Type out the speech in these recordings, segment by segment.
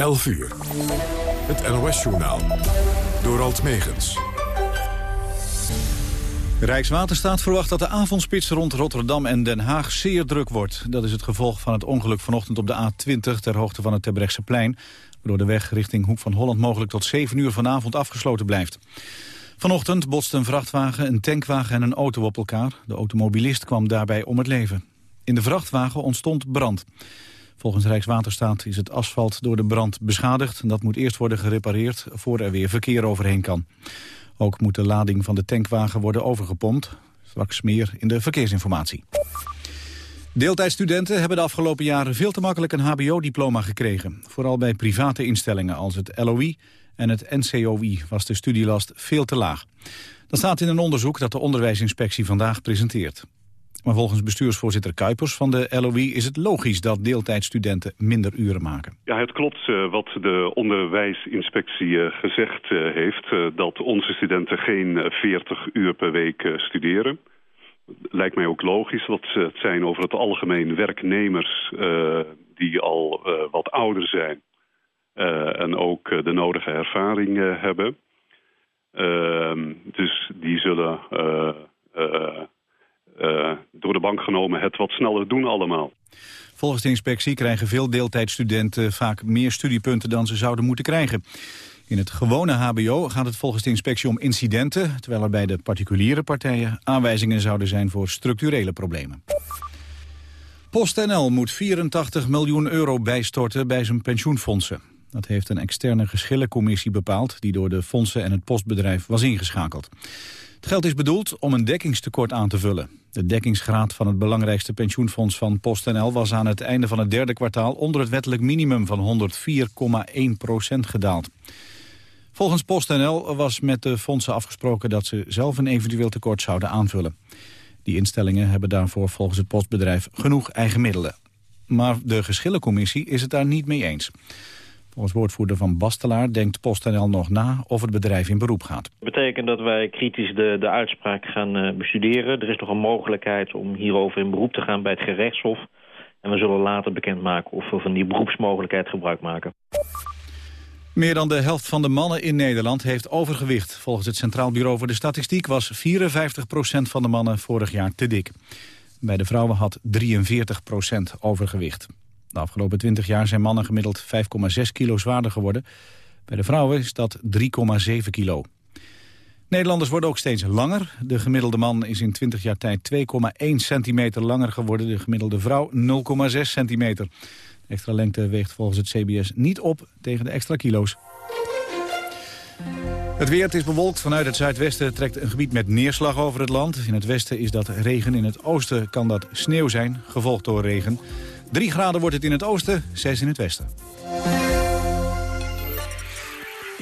11 uur. Het NOS-journaal. Door Alt Megens. Rijkswaterstaat verwacht dat de avondspits rond Rotterdam en Den Haag zeer druk wordt. Dat is het gevolg van het ongeluk vanochtend op de A20 ter hoogte van het Terbrechtseplein. Waardoor de weg richting Hoek van Holland mogelijk tot 7 uur vanavond afgesloten blijft. Vanochtend botsten een vrachtwagen, een tankwagen en een auto op elkaar. De automobilist kwam daarbij om het leven. In de vrachtwagen ontstond brand. Volgens Rijkswaterstaat is het asfalt door de brand beschadigd. Dat moet eerst worden gerepareerd voor er weer verkeer overheen kan. Ook moet de lading van de tankwagen worden overgepompt. Straks meer in de verkeersinformatie. Deeltijdstudenten hebben de afgelopen jaren veel te makkelijk een hbo-diploma gekregen. Vooral bij private instellingen als het LOI en het NCOI was de studielast veel te laag. Dat staat in een onderzoek dat de onderwijsinspectie vandaag presenteert. Maar volgens bestuursvoorzitter Kuipers van de LOI is het logisch dat deeltijdstudenten minder uren maken. Ja, het klopt uh, wat de onderwijsinspectie uh, gezegd uh, heeft, dat onze studenten geen 40 uur per week studeren. Lijkt mij ook logisch, want het zijn over het algemeen werknemers die al wat ouder zijn en ook de nodige ervaring hebben. Ehm, dus die zullen uh, door de bank genomen het wat sneller doen allemaal. Volgens de inspectie krijgen veel deeltijdstudenten vaak meer studiepunten dan ze zouden moeten krijgen. In het gewone hbo gaat het volgens de inspectie om incidenten... terwijl er bij de particuliere partijen aanwijzingen zouden zijn voor structurele problemen. PostNL moet 84 miljoen euro bijstorten bij zijn pensioenfondsen. Dat heeft een externe geschillencommissie bepaald... die door de fondsen en het postbedrijf was ingeschakeld. Het geld is bedoeld om een dekkingstekort aan te vullen. De dekkingsgraad van het belangrijkste pensioenfonds van PostNL... was aan het einde van het derde kwartaal onder het wettelijk minimum van 104,1 procent gedaald. Volgens PostNL was met de fondsen afgesproken dat ze zelf een eventueel tekort zouden aanvullen. Die instellingen hebben daarvoor volgens het postbedrijf genoeg eigen middelen. Maar de geschillencommissie is het daar niet mee eens. Volgens woordvoerder van Bastelaar denkt PostNL nog na of het bedrijf in beroep gaat. Dat betekent dat wij kritisch de, de uitspraak gaan uh, bestuderen. Er is nog een mogelijkheid om hierover in beroep te gaan bij het gerechtshof. En we zullen later bekendmaken of we van die beroepsmogelijkheid gebruik maken. Meer dan de helft van de mannen in Nederland heeft overgewicht. Volgens het Centraal Bureau voor de Statistiek was 54% van de mannen vorig jaar te dik. Bij de vrouwen had 43% overgewicht. De afgelopen 20 jaar zijn mannen gemiddeld 5,6 kilo zwaarder geworden. Bij de vrouwen is dat 3,7 kilo. Nederlanders worden ook steeds langer. De gemiddelde man is in 20 jaar tijd 2,1 centimeter langer geworden. De gemiddelde vrouw 0,6 centimeter. De extra lengte weegt volgens het CBS niet op tegen de extra kilo's. Het weer is bewolkt. Vanuit het zuidwesten trekt een gebied met neerslag over het land. In het westen is dat regen. In het oosten kan dat sneeuw zijn, gevolgd door regen. 3 graden wordt het in het oosten, 6 in het westen.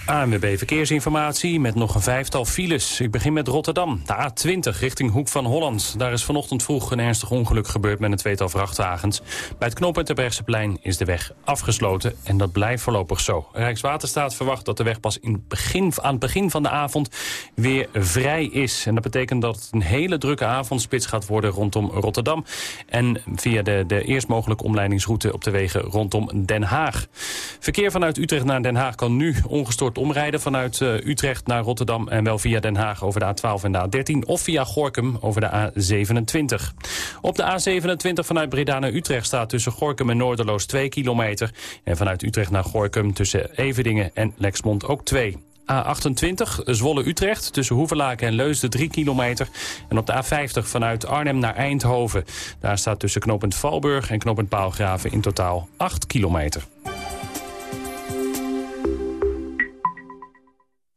ANWB Verkeersinformatie met nog een vijftal files. Ik begin met Rotterdam, de A20 richting Hoek van Holland. Daar is vanochtend vroeg een ernstig ongeluk gebeurd met een tweetal vrachtwagens. Bij het knooppunt Terbrechtseplein is de weg afgesloten en dat blijft voorlopig zo. Rijkswaterstaat verwacht dat de weg pas in begin, aan het begin van de avond weer vrij is. En dat betekent dat het een hele drukke avondspits gaat worden rondom Rotterdam. En via de, de eerst mogelijke omleidingsroute op de wegen rondom Den Haag. Verkeer vanuit Utrecht naar Den Haag kan nu ongestoord omrijden vanuit uh, Utrecht naar Rotterdam... en wel via Den Haag over de A12 en de A13... of via Gorkum over de A27. Op de A27 vanuit Breda naar Utrecht staat tussen Gorkum en Noorderloos 2 kilometer... en vanuit Utrecht naar Gorkum tussen Evedingen en Lexmond ook 2. A28 Zwolle-Utrecht tussen Hoevelaken en Leusden 3 kilometer. En op de A50 vanuit Arnhem naar Eindhoven. Daar staat tussen knooppunt Valburg en knooppunt Paalgraven in totaal 8 kilometer.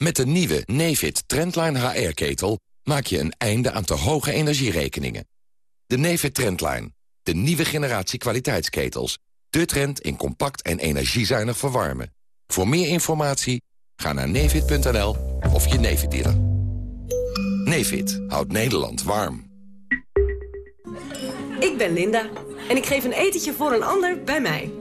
Met de nieuwe Nefit Trendline HR-ketel maak je een einde aan te hoge energierekeningen. De Nefit Trendline, de nieuwe generatie kwaliteitsketels. De trend in compact en energiezuinig verwarmen. Voor meer informatie ga naar nefit.nl of je Nefit dealer. Nefit houdt Nederland warm. Ik ben Linda en ik geef een etentje voor een ander bij mij.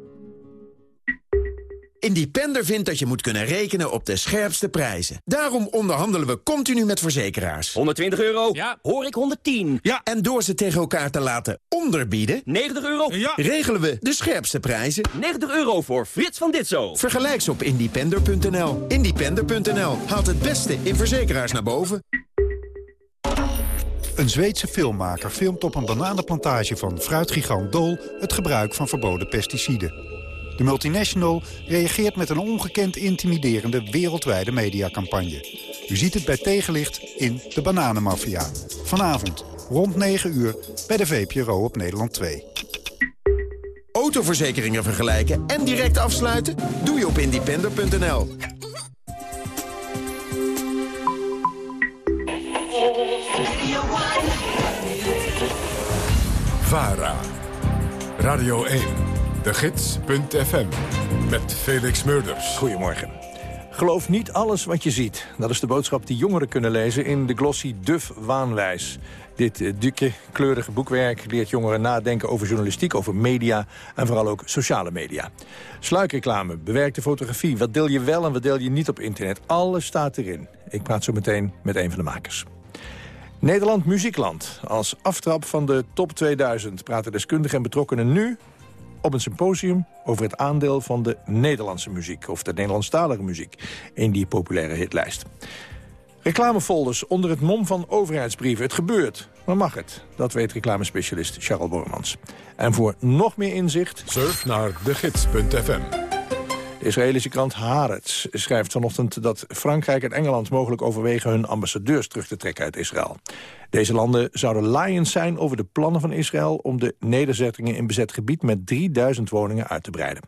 Independer vindt dat je moet kunnen rekenen op de scherpste prijzen. Daarom onderhandelen we continu met verzekeraars. 120 euro? Ja. Hoor ik 110? Ja. En door ze tegen elkaar te laten onderbieden... 90 euro? Ja. Regelen we de scherpste prijzen. 90 euro voor Frits van Ditzo. Vergelijk ze op independer.nl. Independer.nl haalt het beste in verzekeraars naar boven. Een Zweedse filmmaker filmt op een bananenplantage van fruitgigant Dol... het gebruik van verboden pesticiden. De multinational reageert met een ongekend intimiderende wereldwijde mediacampagne. U ziet het bij tegenlicht in De Bananenmafia. Vanavond, rond 9 uur, bij de VPRO op Nederland 2. Autoverzekeringen vergelijken en direct afsluiten? Doe je op independer.nl. VARA. Radio 1. De Gids.fm. Met Felix Murders. Goedemorgen. Geloof niet alles wat je ziet. Dat is de boodschap die jongeren kunnen lezen in de glossy Duf Waanwijs. Dit uh, dikke, kleurige boekwerk leert jongeren nadenken over journalistiek, over media en vooral ook sociale media. Sluikreclame, bewerkte fotografie, wat deel je wel en wat deel je niet op internet. Alles staat erin. Ik praat zo meteen met een van de makers. Nederland Muziekland. Als aftrap van de top 2000 praten deskundigen en betrokkenen nu op een symposium over het aandeel van de Nederlandse muziek... of de Nederlandstalige muziek in die populaire hitlijst. Reclamefolders onder het mom van overheidsbrieven. Het gebeurt, maar mag het? Dat weet reclamespecialist Charles Bormans. En voor nog meer inzicht... Surf naar degids.fm. De Israëlische krant Haaretz schrijft vanochtend dat Frankrijk en Engeland mogelijk overwegen hun ambassadeurs terug te trekken uit Israël. Deze landen zouden laaiend zijn over de plannen van Israël om de nederzettingen in bezet gebied met 3000 woningen uit te breiden.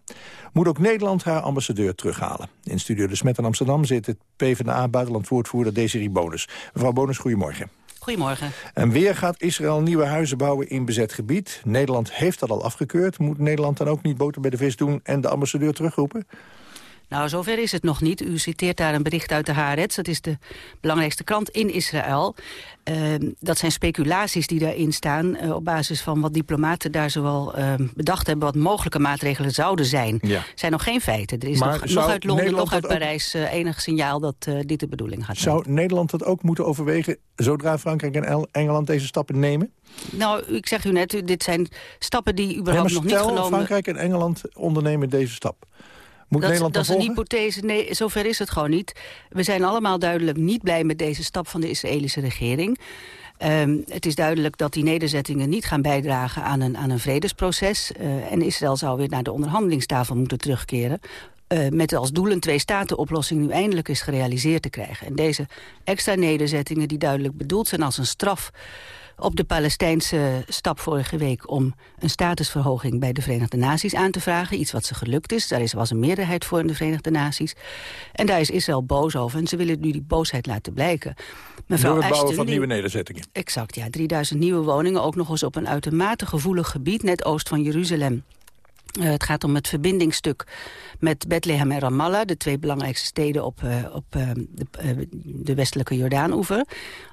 Moet ook Nederland haar ambassadeur terughalen. In Studio De Smet in Amsterdam zit het PvdA-buitenlandvoortvoerder Desiree Bonus. Mevrouw Bonus, goedemorgen. Goedemorgen. En weer gaat Israël nieuwe huizen bouwen in bezet gebied. Nederland heeft dat al afgekeurd. Moet Nederland dan ook niet boter bij de vis doen en de ambassadeur terugroepen? Nou, zover is het nog niet. U citeert daar een bericht uit de Haaretz. Dat is de belangrijkste krant in Israël. Uh, dat zijn speculaties die daarin staan... Uh, op basis van wat diplomaten daar zowel uh, bedacht hebben... wat mogelijke maatregelen zouden zijn. Ja. zijn nog geen feiten. Er is Maar nog, nog uit Londen, Nederland nog uit Parijs... eh, enig signaal dat eh, dit de bedoeling gaat zijn. Zou Nederland dat ook moeten overwegen... zodra Frankrijk en El- Engeland deze stappen nemen? Nou, ik zeg u net, dit zijn stappen die überhaupt nog niet stel, genomen... Frankrijk en Engeland ondernemen deze stap. Moet dat, Nederland dat is een hypothese. Nee, zover is het gewoon niet. We zijn allemaal duidelijk niet blij met deze stap van de Israëlische regering. Ehm, het is duidelijk dat die nederzettingen niet gaan bijdragen aan een, aan een vredesproces. Eh, en Israël zou weer naar de onderhandelingstafel moeten terugkeren. eh, met als doel een twee-staten-oplossing nu eindelijk is gerealiseerd te krijgen. En deze extra nederzettingen die duidelijk bedoeld zijn als een straf op de Palestijnse stap vorige week om een statusverhoging bij de Verenigde Naties aan te vragen. Iets wat ze gelukt is. Daar is, was een meerderheid voor in de Verenigde Naties. En daar is Israël boos over en ze willen nu die boosheid laten blijken. Mevrouw Door het bouwen Ashton, van nieuwe nederzettingen. Exact, ja. 3000 nieuwe woningen, ook nog eens op een uitermate gevoelig gebied... net oost van Jeruzalem. Eh, het gaat om het verbindingstuk met Bethlehem en Ramallah... de twee belangrijkste steden op, eh, op eh, de, de westelijke Jordaanoever.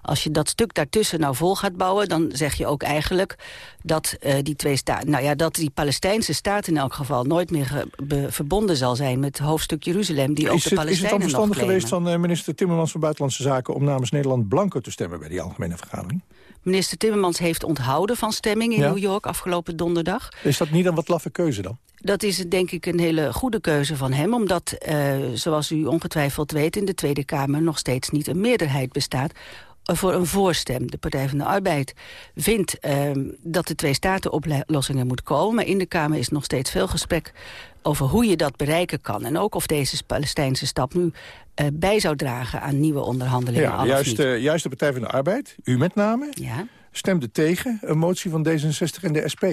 Als je dat stuk daartussen nou vol gaat bouwen... dan zeg je ook eigenlijk dat, die, twee nou ja, dat die Palestijnse staat in elk geval... nooit meer verbonden zal zijn met het hoofdstuk Jeruzalem... die ook Is de het, is het Palestijnen dan nog verstandig geweest van minister Timmermans van Buitenlandse Zaken... om namens Nederland blanco te stemmen bij die algemene vergadering? Minister Timmermans heeft onthouden van stemming in Ja. New York afgelopen donderdag. Is dat niet een wat laffe keuze dan? Dat is denk ik een hele goede keuze van hem... omdat, eh, zoals u ongetwijfeld weet... in de Tweede Kamer nog steeds niet een meerderheid bestaat voor een voorstem. De Partij van de Arbeid vindt eh, dat de twee-staten-oplossingen moet komen... maar in de Kamer is nog steeds veel gesprek over hoe je dat bereiken kan... en ook of deze Palestijnse stap nu eh, bij zou dragen aan nieuwe onderhandelingen. Ja, juist, eh, juist de Partij van de Arbeid, u met name, Ja. stemde tegen een motie van D66 en de SP.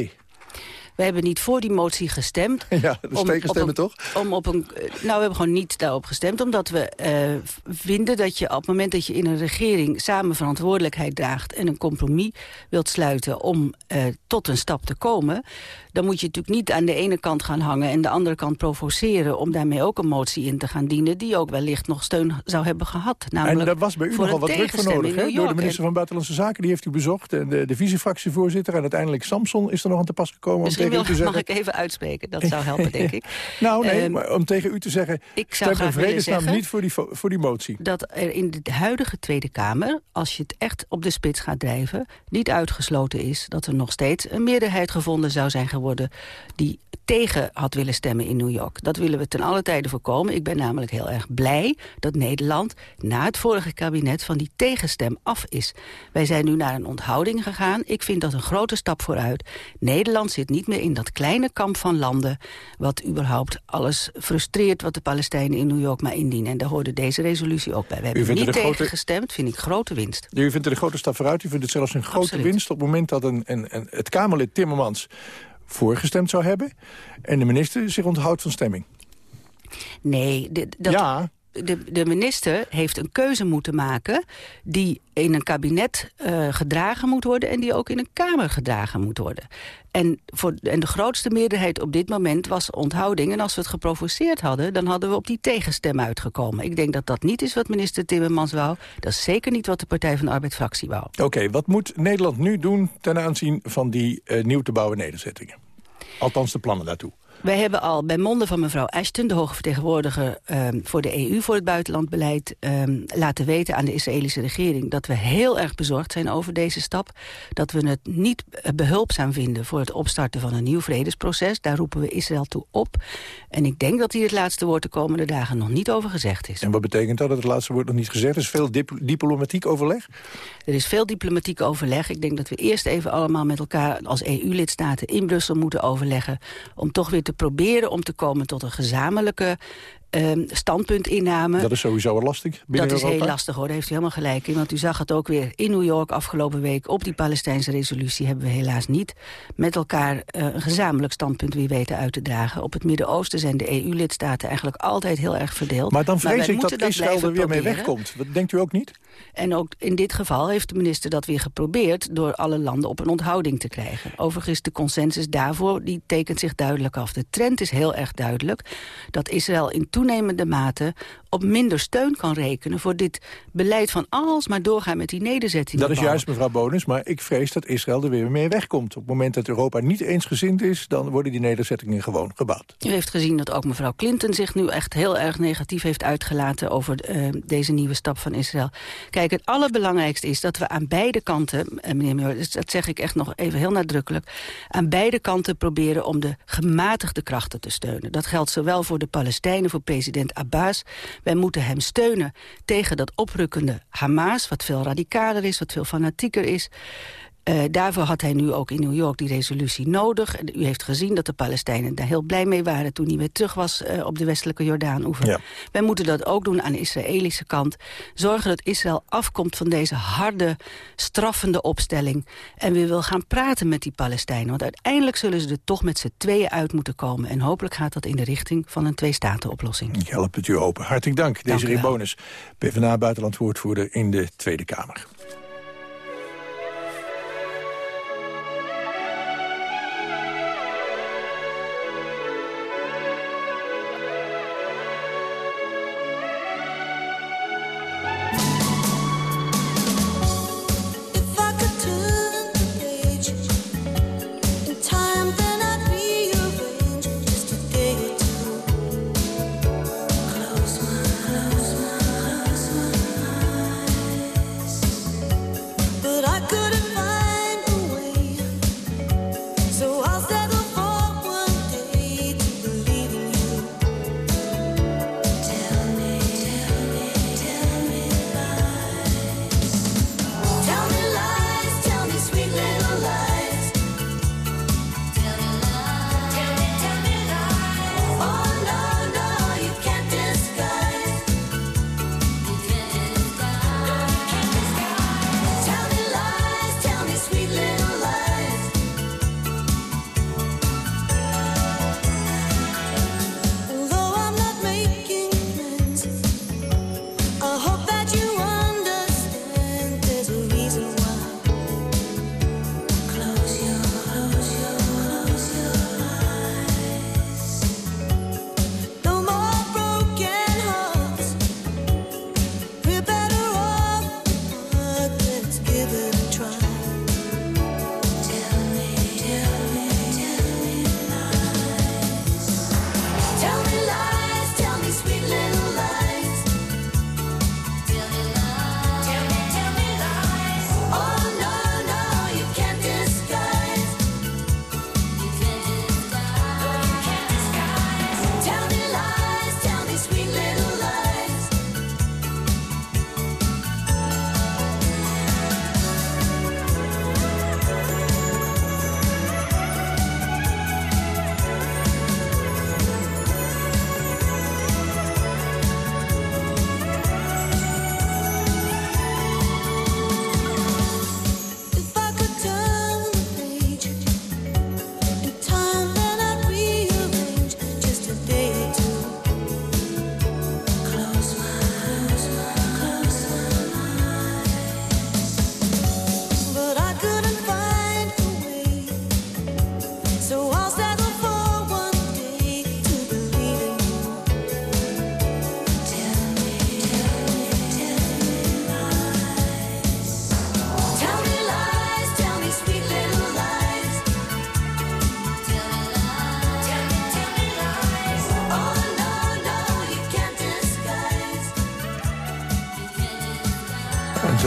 We hebben niet voor die motie gestemd. Ja, de tegenstemmen toch? Om op een, nou, we hebben gewoon niet daarop gestemd. Omdat we uh, vinden dat je op het moment dat je in een regering... samen verantwoordelijkheid draagt en een compromis wilt sluiten... om uh, tot een stap te komen dan moet je natuurlijk niet aan de ene kant gaan hangen... en de andere kant provoceren om daarmee ook een motie in te gaan dienen... die ook wellicht nog steun zou hebben gehad. Namelijk en daar was bij u nogal wat druk voor nodig, hè? Door de minister van Buitenlandse Zaken, die heeft u bezocht... en de, de vicefractievoorzitter en uiteindelijk Samson is er nog aan te pas gekomen... Misschien tegen wil, u te zeggen... mag ik even uitspreken, dat zou helpen, denk ik. nou, nee, um, maar om tegen u te zeggen... Ik zou stem in vredesnaam niet voor die, voor die motie. Dat er in de huidige Tweede Kamer, als je het echt op de spits gaat drijven... niet uitgesloten is dat er nog steeds een meerderheid gevonden zou zijn geworden... die tegen had willen stemmen in New York. Dat willen we ten alle tijde voorkomen. Ik ben namelijk heel erg blij dat Nederland na het vorige kabinet van die tegenstem af is. Wij zijn nu naar een onthouding gegaan. Ik vind dat een grote stap vooruit. Nederland zit niet meer in dat kleine kamp van landen... wat überhaupt alles frustreert wat de Palestijnen in New York maar indienen. En daar hoorde deze resolutie ook bij. We hebben niet tegen grote... gestemd, vind ik grote winst. U vindt er een grote stap vooruit. U vindt het zelfs een grote Absoluut. winst op het moment dat een, een, een, het Kamerlid Timmermans voorgestemd zou hebben... en de minister zich onthoudt van stemming. Nee, dat, ja. De, de minister heeft een keuze moeten maken... die in een kabinet uh, gedragen moet worden... en die ook in een Kamer gedragen moet worden. En, voor, en de grootste meerderheid op dit moment was onthouding. En als we het geprovoceerd hadden, dan hadden we op die tegenstem uitgekomen. Ik denk dat dat niet is wat minister Timmermans wou. Dat is zeker niet wat de Partij van de Arbeidsfractie wou. Oké, wat moet Nederland nu doen ten aanzien van die uh, nieuw te bouwen nederzettingen? Althans de plannen daartoe. Wij hebben al bij monden van mevrouw Ashton, de hoge vertegenwoordiger um, voor de EU voor het buitenlandbeleid, um, laten weten aan de Israëlische regering dat we heel erg bezorgd zijn over deze stap. Dat we het niet behulpzaam vinden voor het opstarten van een nieuw vredesproces. Daar roepen we Israël toe op. En ik denk dat hier het laatste woord de komende dagen nog niet over gezegd is. En wat betekent dat, dat het laatste woord nog niet gezegd is? Veel dip diplomatiek overleg? Er is veel diplomatiek overleg. Ik denk dat we eerst even allemaal met elkaar als EU-lidstaten in Brussel moeten overleggen om toch weer te proberen om te komen tot een gezamenlijke um, standpunt innamen. Dat is sowieso lastig Dat is heel lastig hoor, daar heeft u helemaal gelijk in. Want u zag het ook weer in New York afgelopen week... op die Palestijnse resolutie hebben we helaas niet... met elkaar uh, een gezamenlijk standpunt weer weten uit te dragen. Op het Midden-Oosten zijn de EU-lidstaten eigenlijk altijd heel erg verdeeld. Maar dan vrees ik dat Israël er weer mee wegkomt. Dat denkt u ook niet? En ook in dit geval heeft de minister dat weer geprobeerd... door alle landen op een onthouding te krijgen. Overigens de consensus daarvoor, die tekent zich duidelijk af. De trend is heel erg duidelijk dat Israël in toenemende mate op minder steun kan rekenen... voor dit beleid van alsmaar doorgaan met die nederzettingen. Dat is juist, mevrouw Bonus, maar ik vrees dat Israël er weer mee wegkomt. Op het moment dat Europa niet eensgezind is... dan worden die nederzettingen gewoon gebouwd. U heeft gezien dat ook mevrouw Clinton zich nu echt heel erg negatief heeft uitgelaten... over uh, deze nieuwe stap van Israël. Kijk, het allerbelangrijkste is dat we aan beide kanten... Uh, meneer Muir, dat zeg ik echt nog even heel nadrukkelijk... aan beide kanten proberen om de gematigde krachten te steunen. Dat geldt zowel voor de Palestijnen, voor president Abbas... Wij moeten hem steunen tegen dat oprukkende Hamas... wat veel radicaler is, wat veel fanatieker is. Uh, daarvoor had hij nu ook in New York die resolutie nodig. U heeft gezien dat de Palestijnen daar heel blij mee waren... toen hij weer terug was uh, op de westelijke Jordaan-oever. Ja. Wij moeten dat ook doen aan de Israëlische kant. Zorgen dat Israël afkomt van deze harde, straffende opstelling. En we willen gaan praten met die Palestijnen. Want uiteindelijk zullen ze er toch met z'n tweeën uit moeten komen. En hopelijk gaat dat in de richting van een twee-staten-oplossing. Ik help het u open. Hartelijk dank, Desiree Bonus. PvdA-buitenlandwoordvoerder in de Tweede Kamer.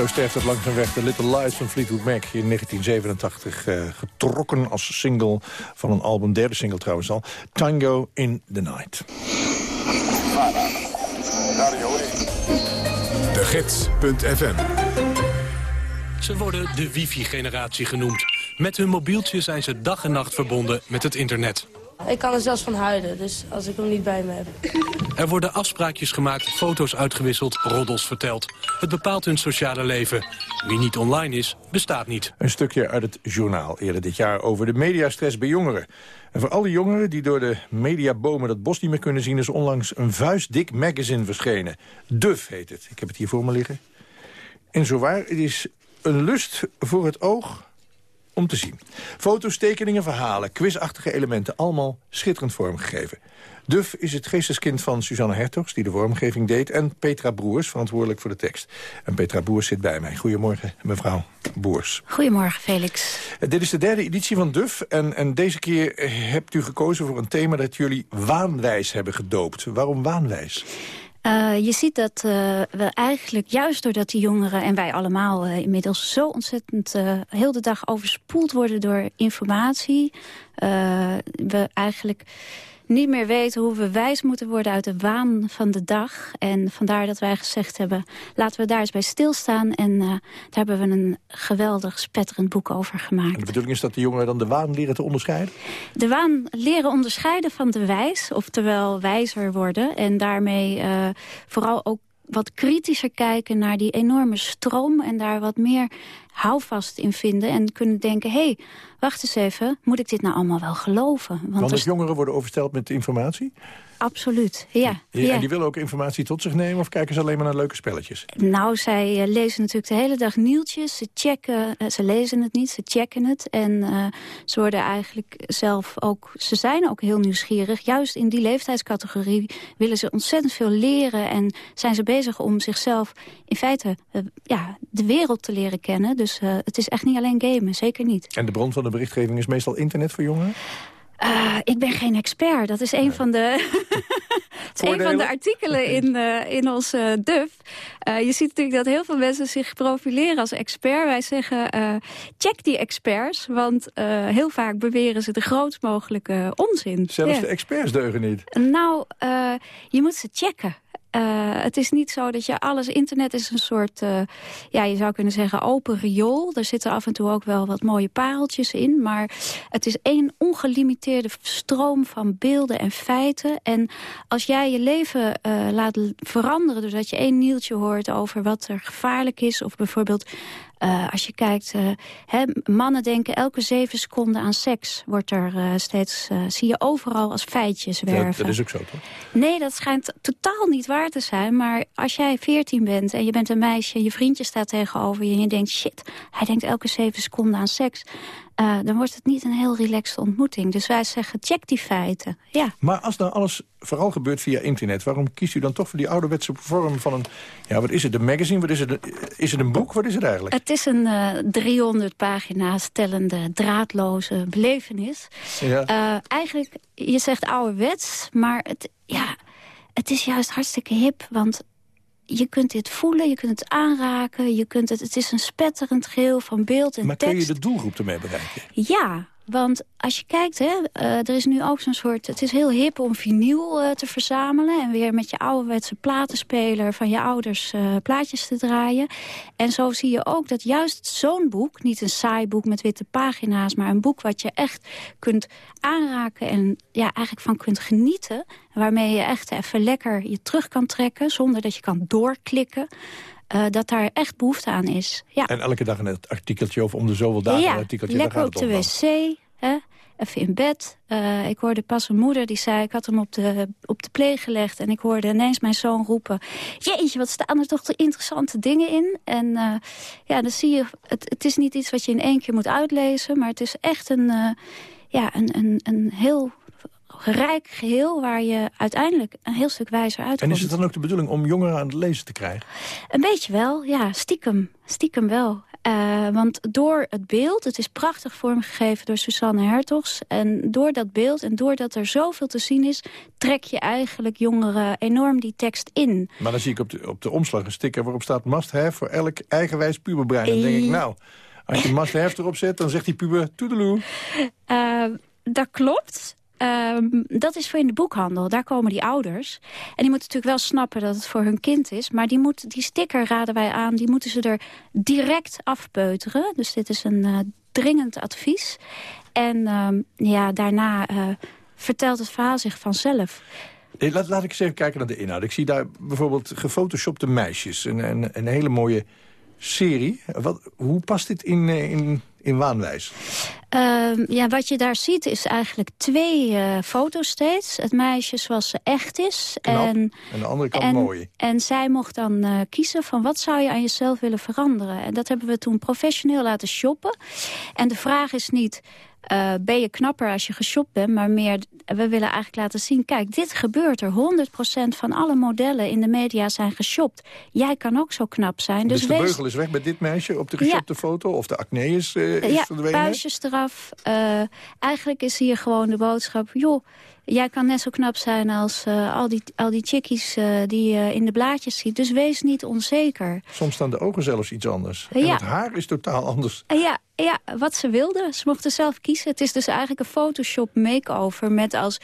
Zo sterft het langzaam weg de Little Lies van Fleetwood Mac in 1987. Uh, getrokken als single van een album, derde single trouwens al. Tango in the Night. De Gids.fm Ze worden de wifi-generatie genoemd. Met hun mobieltje zijn ze dag en nacht verbonden met het internet. Ik kan er zelfs van huilen, dus als ik hem niet bij me heb. Er worden afspraakjes gemaakt, foto's uitgewisseld, roddels verteld. Het bepaalt hun sociale leven. Wie niet online is, bestaat niet. Een stukje uit het journaal eerder dit jaar over de mediastress bij jongeren. En voor alle jongeren die door de mediabomen dat bos niet meer kunnen zien... is onlangs een vuistdik magazine verschenen. Duf heet het. Ik heb het hier voor me liggen. En zowaar, het is een lust voor het oog om te zien. Foto's, tekeningen, verhalen, quizachtige elementen, allemaal schitterend vormgegeven. Duf is het geesteskind van Suzanne Hertogs, die de vormgeving deed... en Petra Broers, verantwoordelijk voor de tekst. En Petra Broers zit bij mij. Goedemorgen, mevrouw Boers. Goedemorgen, Felix. Uh, dit is de derde editie van Duf. En, en deze keer hebt u gekozen voor een thema dat jullie waanwijs hebben gedoopt. Waarom waanwijs? Uh, je ziet dat uh, we eigenlijk, juist doordat die jongeren en wij allemaal uh, inmiddels zo ontzettend heel de dag overspoeld worden door informatie, we eigenlijk niet meer weten hoe we wijs moeten worden uit de waan van de dag. En vandaar dat wij gezegd hebben, laten we daar eens bij stilstaan. En uh, daar hebben we een geweldig spetterend boek over gemaakt. En de bedoeling is dat de jongeren dan de waan leren te onderscheiden? De waan leren onderscheiden van de wijs, oftewel wijzer worden. En daarmee uh, vooral ook wat kritischer kijken naar die enorme stroom... en daar wat meer houvast in vinden en kunnen denken... hé, hey, wacht eens even, moet ik dit nou allemaal wel geloven? Want, Want jongeren worden oversteld met informatie? Absoluut, ja, ja, En die willen ook informatie tot zich nemen of kijken ze alleen maar naar leuke spelletjes? Nou, zij uh, lezen natuurlijk de hele dag nieuwtjes. Ze checken, uh, ze lezen het niet, ze checken het. En uh, ze worden eigenlijk zelf ook, ze zijn ook heel nieuwsgierig. Juist in die leeftijdscategorie willen ze ontzettend veel leren. En zijn ze bezig om zichzelf in feite ja, de wereld te leren kennen. Dus het is echt niet alleen gamen, zeker niet. En de bron van de berichtgeving is meestal internet voor jongeren? Uh, ik ben geen expert. Dat is een nee. van de, het is een van de artikelen in, uh, in uh, DUF. je ziet natuurlijk dat heel veel mensen zich profileren als expert. Wij zeggen, check die experts. Want heel vaak beweren ze de grootst mogelijke onzin. Zelfs ja. de experts deugen niet. Nou, je moet ze checken. Uh, het is niet zo dat je alles... Internet is een soort, uh, ja, je zou kunnen zeggen, open riool. Er zitten af en toe ook wel wat mooie pareltjes in. Maar het is één ongelimiteerde stroom van beelden en feiten. En als jij je leven uh, laat veranderen... doordat je één nieuwtje hoort over wat er gevaarlijk is... of bijvoorbeeld uh, als je kijkt, uh, hè, mannen denken elke zeven seconden aan seks. Wordt er uh, steeds, zie je overal als feitjes werven. Dat, dat, is ook zo, toch? Nee, dat schijnt totaal niet waar te zijn. Maar als jij veertien bent en je bent een meisje... je vriendje staat tegenover je en je denkt... shit, hij denkt elke zeven seconden aan seks. Uh, dan wordt het niet een heel relaxed ontmoeting. Dus wij zeggen, check die feiten. Ja. Maar als nou alles vooral gebeurt via internet... waarom kiest u dan toch voor die ouderwetse vorm van een... ja, wat is het, een magazine? Wat is, het, is het een boek? Wat is het eigenlijk? Het is een uh, 300 pagina's tellende draadloze belevenis. Ja. Uh, eigenlijk, je zegt ouderwets, maar het, ja, het is juist hartstikke hip. Want je kunt dit voelen, je kunt het aanraken. Je kunt het, het is een spetterend geheel van beeld en maar tekst. Maar kun je de doelgroep ermee bereiken? Ja, want als je kijkt, hè, uh, er is nu ook zo'n soort... Het is heel hip om vinyl uh, te verzamelen... en weer met je ouderwetse platenspeler van je ouders uh, plaatjes te draaien. En zo zie je ook dat juist zo'n boek... niet een saai boek met witte pagina's... maar een boek wat je echt kunt aanraken... en ja, eigenlijk van kunt genieten... waarmee je echt even lekker je terug kan trekken... zonder dat je kan doorklikken... Uh, dat daar echt behoefte aan is. Ja. En elke dag een artikeltje of om de zoveel dagen ja, een artikeltje. lekker op de wc, hè? even in bed. Uh, ik hoorde pas een moeder die zei, ik had hem op de, op de pleeg gelegd... en ik hoorde ineens mijn zoon roepen... jeetje, wat staan er toch de interessante dingen in? En uh, ja, dan zie je, het, het is niet iets wat je in één keer moet uitlezen... maar het is echt een, ja, een, een, een heel rijk geheel waar je uiteindelijk een heel stuk wijzer uitkomt. En is het dan ook de bedoeling om jongeren aan het lezen te krijgen? Een beetje wel, ja, stiekem. Stiekem wel. Uh, want door het beeld, het is prachtig vormgegeven door Susanne Hertogs... en door dat beeld en doordat er zoveel te zien is... trek je eigenlijk jongeren enorm die tekst in. Maar dan zie ik op de, op de omslag een sticker waarop staat... must have voor elk eigenwijs puberbrein. Dan denk ik, nou, als je must have erop zet... dan zegt die puber toedeloe. Uh, dat klopt. Um, dat is voor in de boekhandel. Daar komen die ouders. En die moeten natuurlijk wel snappen dat het voor hun kind is. Maar die, moet, die sticker raden wij aan. Die moeten ze er direct afpeuteren. Dus dit is een uh, dringend advies. En um, ja, daarna uh, vertelt het verhaal zich vanzelf. Laat, laat ik eens even kijken naar de inhoud. Ik zie daar bijvoorbeeld gefotoshopte meisjes. Een, een, een hele mooie serie. Wat, hoe past dit in, uh, in, in Waanwijs? Uh, ja, wat je daar ziet is eigenlijk twee uh, foto's steeds. Het meisje zoals ze echt is. Knap. En, en de andere kant en, mooi. En zij mocht dan uh, kiezen van wat zou je aan jezelf willen veranderen. En dat hebben we toen professioneel laten shoppen. En de vraag is niet... Uh, ben je knapper als je geshopt bent, maar meer, we willen eigenlijk laten zien... kijk, dit gebeurt er. 100% van alle modellen in de media zijn geshopt. Jij kan ook zo knap zijn. Dus, dus de wees... beugel is weg bij dit meisje op de geshopte ja. foto? Of de acne is, uh, is ja, verdwenen? puistjes eraf. Uh, eigenlijk is hier gewoon de boodschap... joh, jij kan net zo knap zijn als uh, al, die, al die chickies uh, die je in de blaadjes ziet. Dus wees niet onzeker. Soms staan de ogen zelfs iets anders. En ja. het haar is totaal anders. Ja, ja, wat ze wilden. Ze mochten zelf kiezen. Het is dus eigenlijk een Photoshop makeover met als...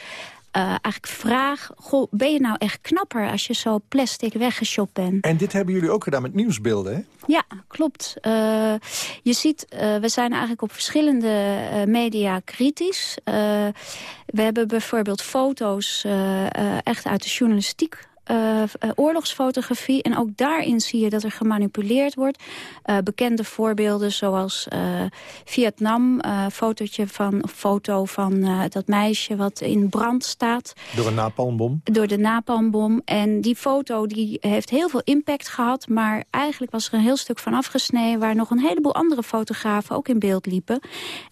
Uh, eigenlijk vraag, goh, ben je nou echt knapper als je zo plastic weggeshopt bent? En dit hebben jullie ook gedaan met nieuwsbeelden, hè? Ja, klopt. Uh, je ziet, uh, we zijn eigenlijk op verschillende media kritisch. we hebben bijvoorbeeld foto's echt uit de journalistiek uh, oorlogsfotografie. En ook daarin zie je dat er gemanipuleerd wordt. Uh, bekende voorbeelden zoals uh, Vietnam. fotootje van, foto van dat meisje wat in brand staat. Door een napalmbom? Door de napalmbom. En die foto die heeft heel veel impact gehad. Maar eigenlijk was er een heel stuk van afgesneden... waar nog een heleboel andere fotografen ook in beeld liepen.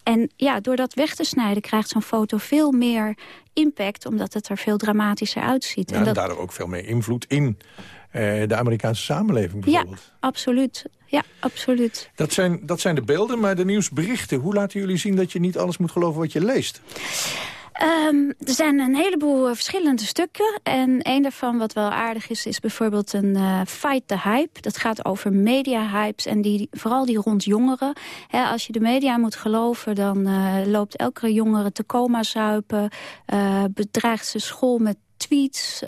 En ja, door dat weg te snijden krijgt zo'n foto veel meer impact... omdat het er veel dramatischer uitziet. Ja, en, dat... daardoor ook veel meer invloed in uh, de Amerikaanse samenleving bijvoorbeeld. Ja, absoluut. Ja, absoluut. Dat zijn, dat zijn de beelden, maar de nieuwsberichten... hoe laten jullie zien dat je niet alles moet geloven wat je leest? Um, er zijn een heleboel uh, verschillende stukken. En een daarvan wat wel aardig is, is bijvoorbeeld een uh, Fight the Hype. Dat gaat over media-hypes en die, vooral die rond jongeren. Als je de media moet geloven, dan uh, loopt elke jongere te coma zuipen. bedreigt zijn school met tweets,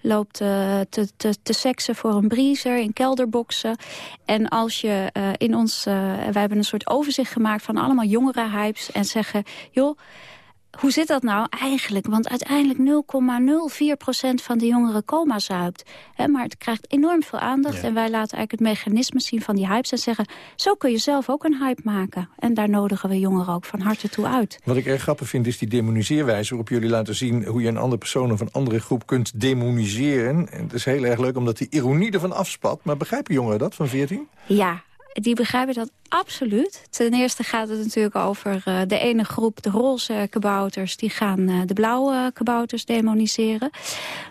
loopt te, te, te seksen voor een breezer in kelderboxen. En als je in ons, wij hebben een soort overzicht gemaakt van allemaal jongere-hypes en zeggen, joh, hoe zit dat nou eigenlijk? Want uiteindelijk 0,04% van de jongeren coma zuipt. He, maar het krijgt enorm veel aandacht. Ja. En wij laten eigenlijk het mechanisme zien van die hypes. En zeggen, zo kun je zelf ook een hype maken. En daar nodigen we jongeren ook van harte toe uit. Wat ik erg grappig vind is die demoniseerwijze... waarop jullie laten zien hoe je een andere persoon of een andere groep kunt demoniseren. En het is heel erg leuk omdat die ironie ervan afspat. Maar begrijpen jongeren dat van 14? Ja, die begrijpen dat absoluut. Ten eerste gaat het natuurlijk over uh, de ene groep, de roze kabouters... die gaan uh, de blauwe kabouters demoniseren.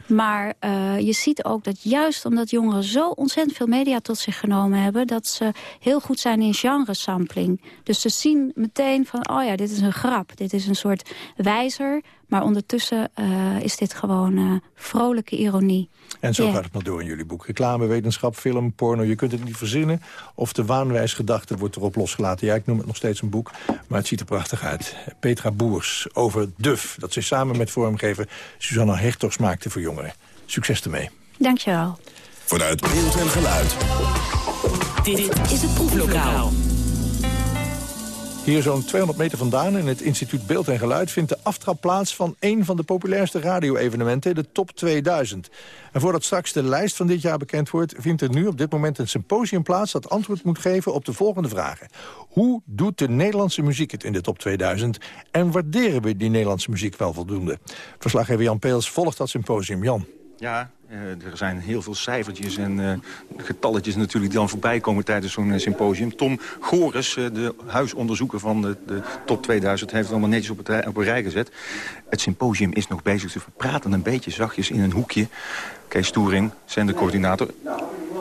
Maar uh, je ziet ook dat juist omdat jongeren zo ontzettend veel media tot zich genomen hebben... dat ze heel goed zijn in genresampling. Dus ze zien meteen van, oh ja, dit is een grap. Dit is een soort wijzer, maar ondertussen uh, is dit gewoon uh, vrolijke ironie. En zo yeah. gaat het maar door in jullie boek. Reclame, wetenschap, film, porno, je kunt het niet verzinnen. Of de waanwijsgedachte wordt erop losgelaten. Ja, ik noem het nog steeds een boek, maar het ziet er prachtig uit. Petra Boers over Duf, dat ze samen met vormgever Susanna Hertogs maakte voor jongeren. Succes ermee. Dankjewel. Vanuit beeld en geluid. Dit is het proeflokaal. Hier zo'n 200 meter vandaan in het instituut Beeld en Geluid... vindt de aftrap plaats van een van de populairste radio-evenementen, de Top 2000. En voordat straks de lijst van dit jaar bekend wordt... vindt er nu op dit moment een symposium plaats... dat antwoord moet geven op de volgende vragen. Hoe doet de Nederlandse muziek het in de Top 2000? En waarderen we die Nederlandse muziek wel voldoende? Verslaggever Jan Peels volgt dat symposium. Jan. Ja, er zijn heel veel cijfertjes en uh, getalletjes natuurlijk die dan voorbij komen tijdens zo'n uh, symposium. Tom Gores, de huisonderzoeker van de, de, top 2000, heeft het allemaal netjes op, het, op een rij gezet. Het symposium is nog bezig, dus we praten een beetje zachtjes in een hoekje. Kees Toering, zendercoördinator.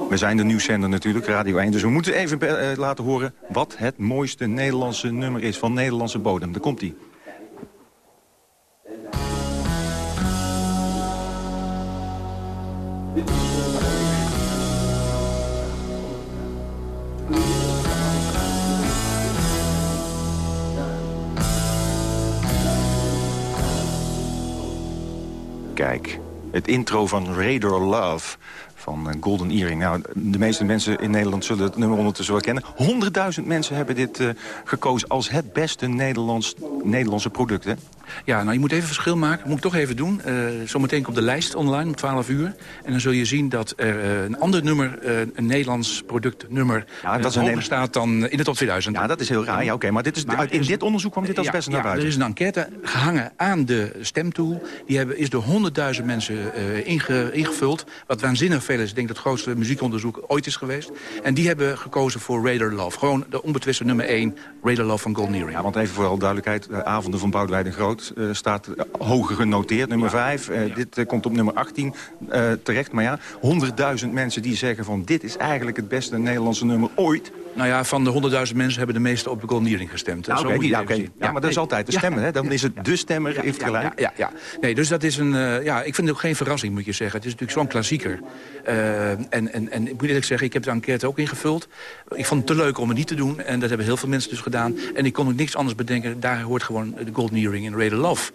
We zijn de nieuwszender natuurlijk, Radio 1. Dus we moeten even laten horen wat het mooiste Nederlandse nummer is van Nederlandse bodem. Daar komt het intro van Radar Love van eh, Golden Earring. Nou, de meeste mensen in Nederland zullen het nummer ondertussen wel kennen. 100.000 mensen hebben dit uh, gekozen als het beste Nederlands, Nederlandse product, hè? Ja, nou, je moet even verschil maken. Dat moet ik toch even doen. Uh, zometeen komt de lijst online om 12 uur. En dan zul je zien dat er uh, een ander nummer, uh, een Nederlands productnummer... Ja, dat is een staat dan in de top 2000. Ja, dat is heel raar. Ja, oké. maar dit is, maar in dit onderzoek kwam dit als ja, beste naar buiten. er is een enquête gehangen aan de stemtool. Die hebben, is door 100.000 mensen inge, ingevuld. Wat waanzinnig veel is. Ik denk dat het grootste muziekonderzoek ooit is geweest. En die hebben gekozen voor Radar Love. Gewoon de onbetwiste nummer 1, Radar Love van Golden Earring. Ja, want even voor alle duidelijkheid. De avonden van Boudewijn Groot uh, staat hoger genoteerd, nummer 5. Uh, dit uh, komt op nummer 18 terecht. Maar ja, 100.000 mensen die zeggen van dit is eigenlijk het beste Nederlandse nummer ooit. Nou ja, van de 100.000 mensen hebben de meeste op de Golden gestemd. Nou, okay, ja, okay. ja, maar dat is altijd de stemmen, hè? Dan is het de stemmer, heeft gelijk. Ja, ja, Nee, dus dat is een... Uh, ja, ik vind het ook geen verrassing, moet je zeggen. Het is natuurlijk zo'n klassieker. Uh, en, en, en ik moet eerlijk zeggen, ik heb de enquête ook ingevuld. Ik vond het te leuk om het niet te doen. En dat hebben heel veel mensen dus gedaan. En ik kon ook niks anders bedenken. Daar hoort gewoon de Golden Earring in Radar Love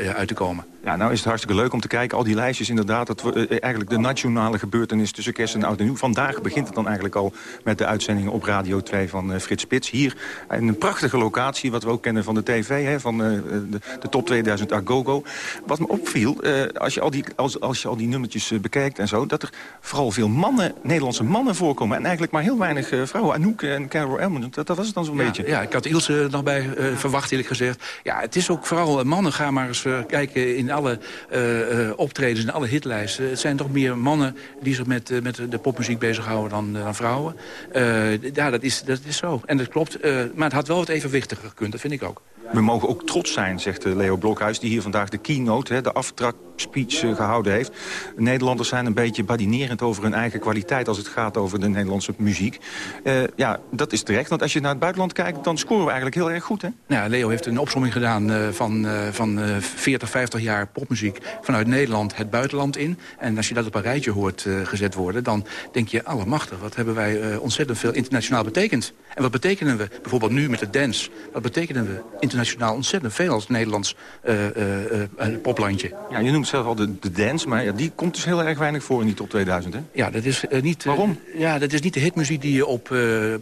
uh, uit te komen. Ja, nou is het hartstikke leuk om te kijken. Al die lijstjes inderdaad. Dat we, eigenlijk de nationale gebeurtenis tussen kerst en oud en nieuw. Vandaag begint het dan eigenlijk al met de uitzendingen op Radio 2 van uh, Frits Spits. Hier in een prachtige locatie, wat we ook kennen van de tv, hè, van uh, de, de, top 2000 Agogo. Wat me opviel, uh, als, je al die, als, als je al die nummertjes bekijkt en zo... dat er vooral veel mannen, Nederlandse mannen voorkomen. En eigenlijk maar heel weinig vrouwen. Anouk en Carol Elmond, dat, dat was het dan zo'n ja, beetje. Ja, ik had Ilse nog bij verwacht, eerlijk gezegd. Ja, het is ook vooral mannen. Ga maar eens kijken in alle optredens, in alle hitlijsten. Het zijn toch meer mannen die zich met, met de popmuziek bezighouden dan, dan vrouwen. ja, dat is, dat is zo. En dat klopt. Maar het had wel wat evenwichtiger gekund, dat vind ik ook. We mogen ook trots zijn, zegt eh, Leo Blokhuis... die hier vandaag de keynote, de aftrakspeech uh, gehouden heeft. Nederlanders zijn een beetje badinerend over hun eigen kwaliteit... als het gaat over de Nederlandse muziek. Uh, ja, dat is terecht, want als je naar het buitenland kijkt... dan scoren we eigenlijk heel erg goed, hè? Ja, Leo heeft een opzomming gedaan van, van 40, 50 jaar popmuziek... vanuit Nederland het buitenland in. En als je dat op een rijtje hoort gezet worden... dan denk je, allemachtig, wat hebben wij ontzettend veel internationaal betekend. En wat betekenen we bijvoorbeeld nu met de dance? Wat betekenen we internationaal? ontzettend veel als Nederlands uh, uh, poplandje. Ja, je noemt zelf al de, de dance, maar ja, die komt dus heel erg weinig voor in die top 2000, hè? Ja, dat is niet... Waarom? ja, dat is niet de hitmuziek die je op,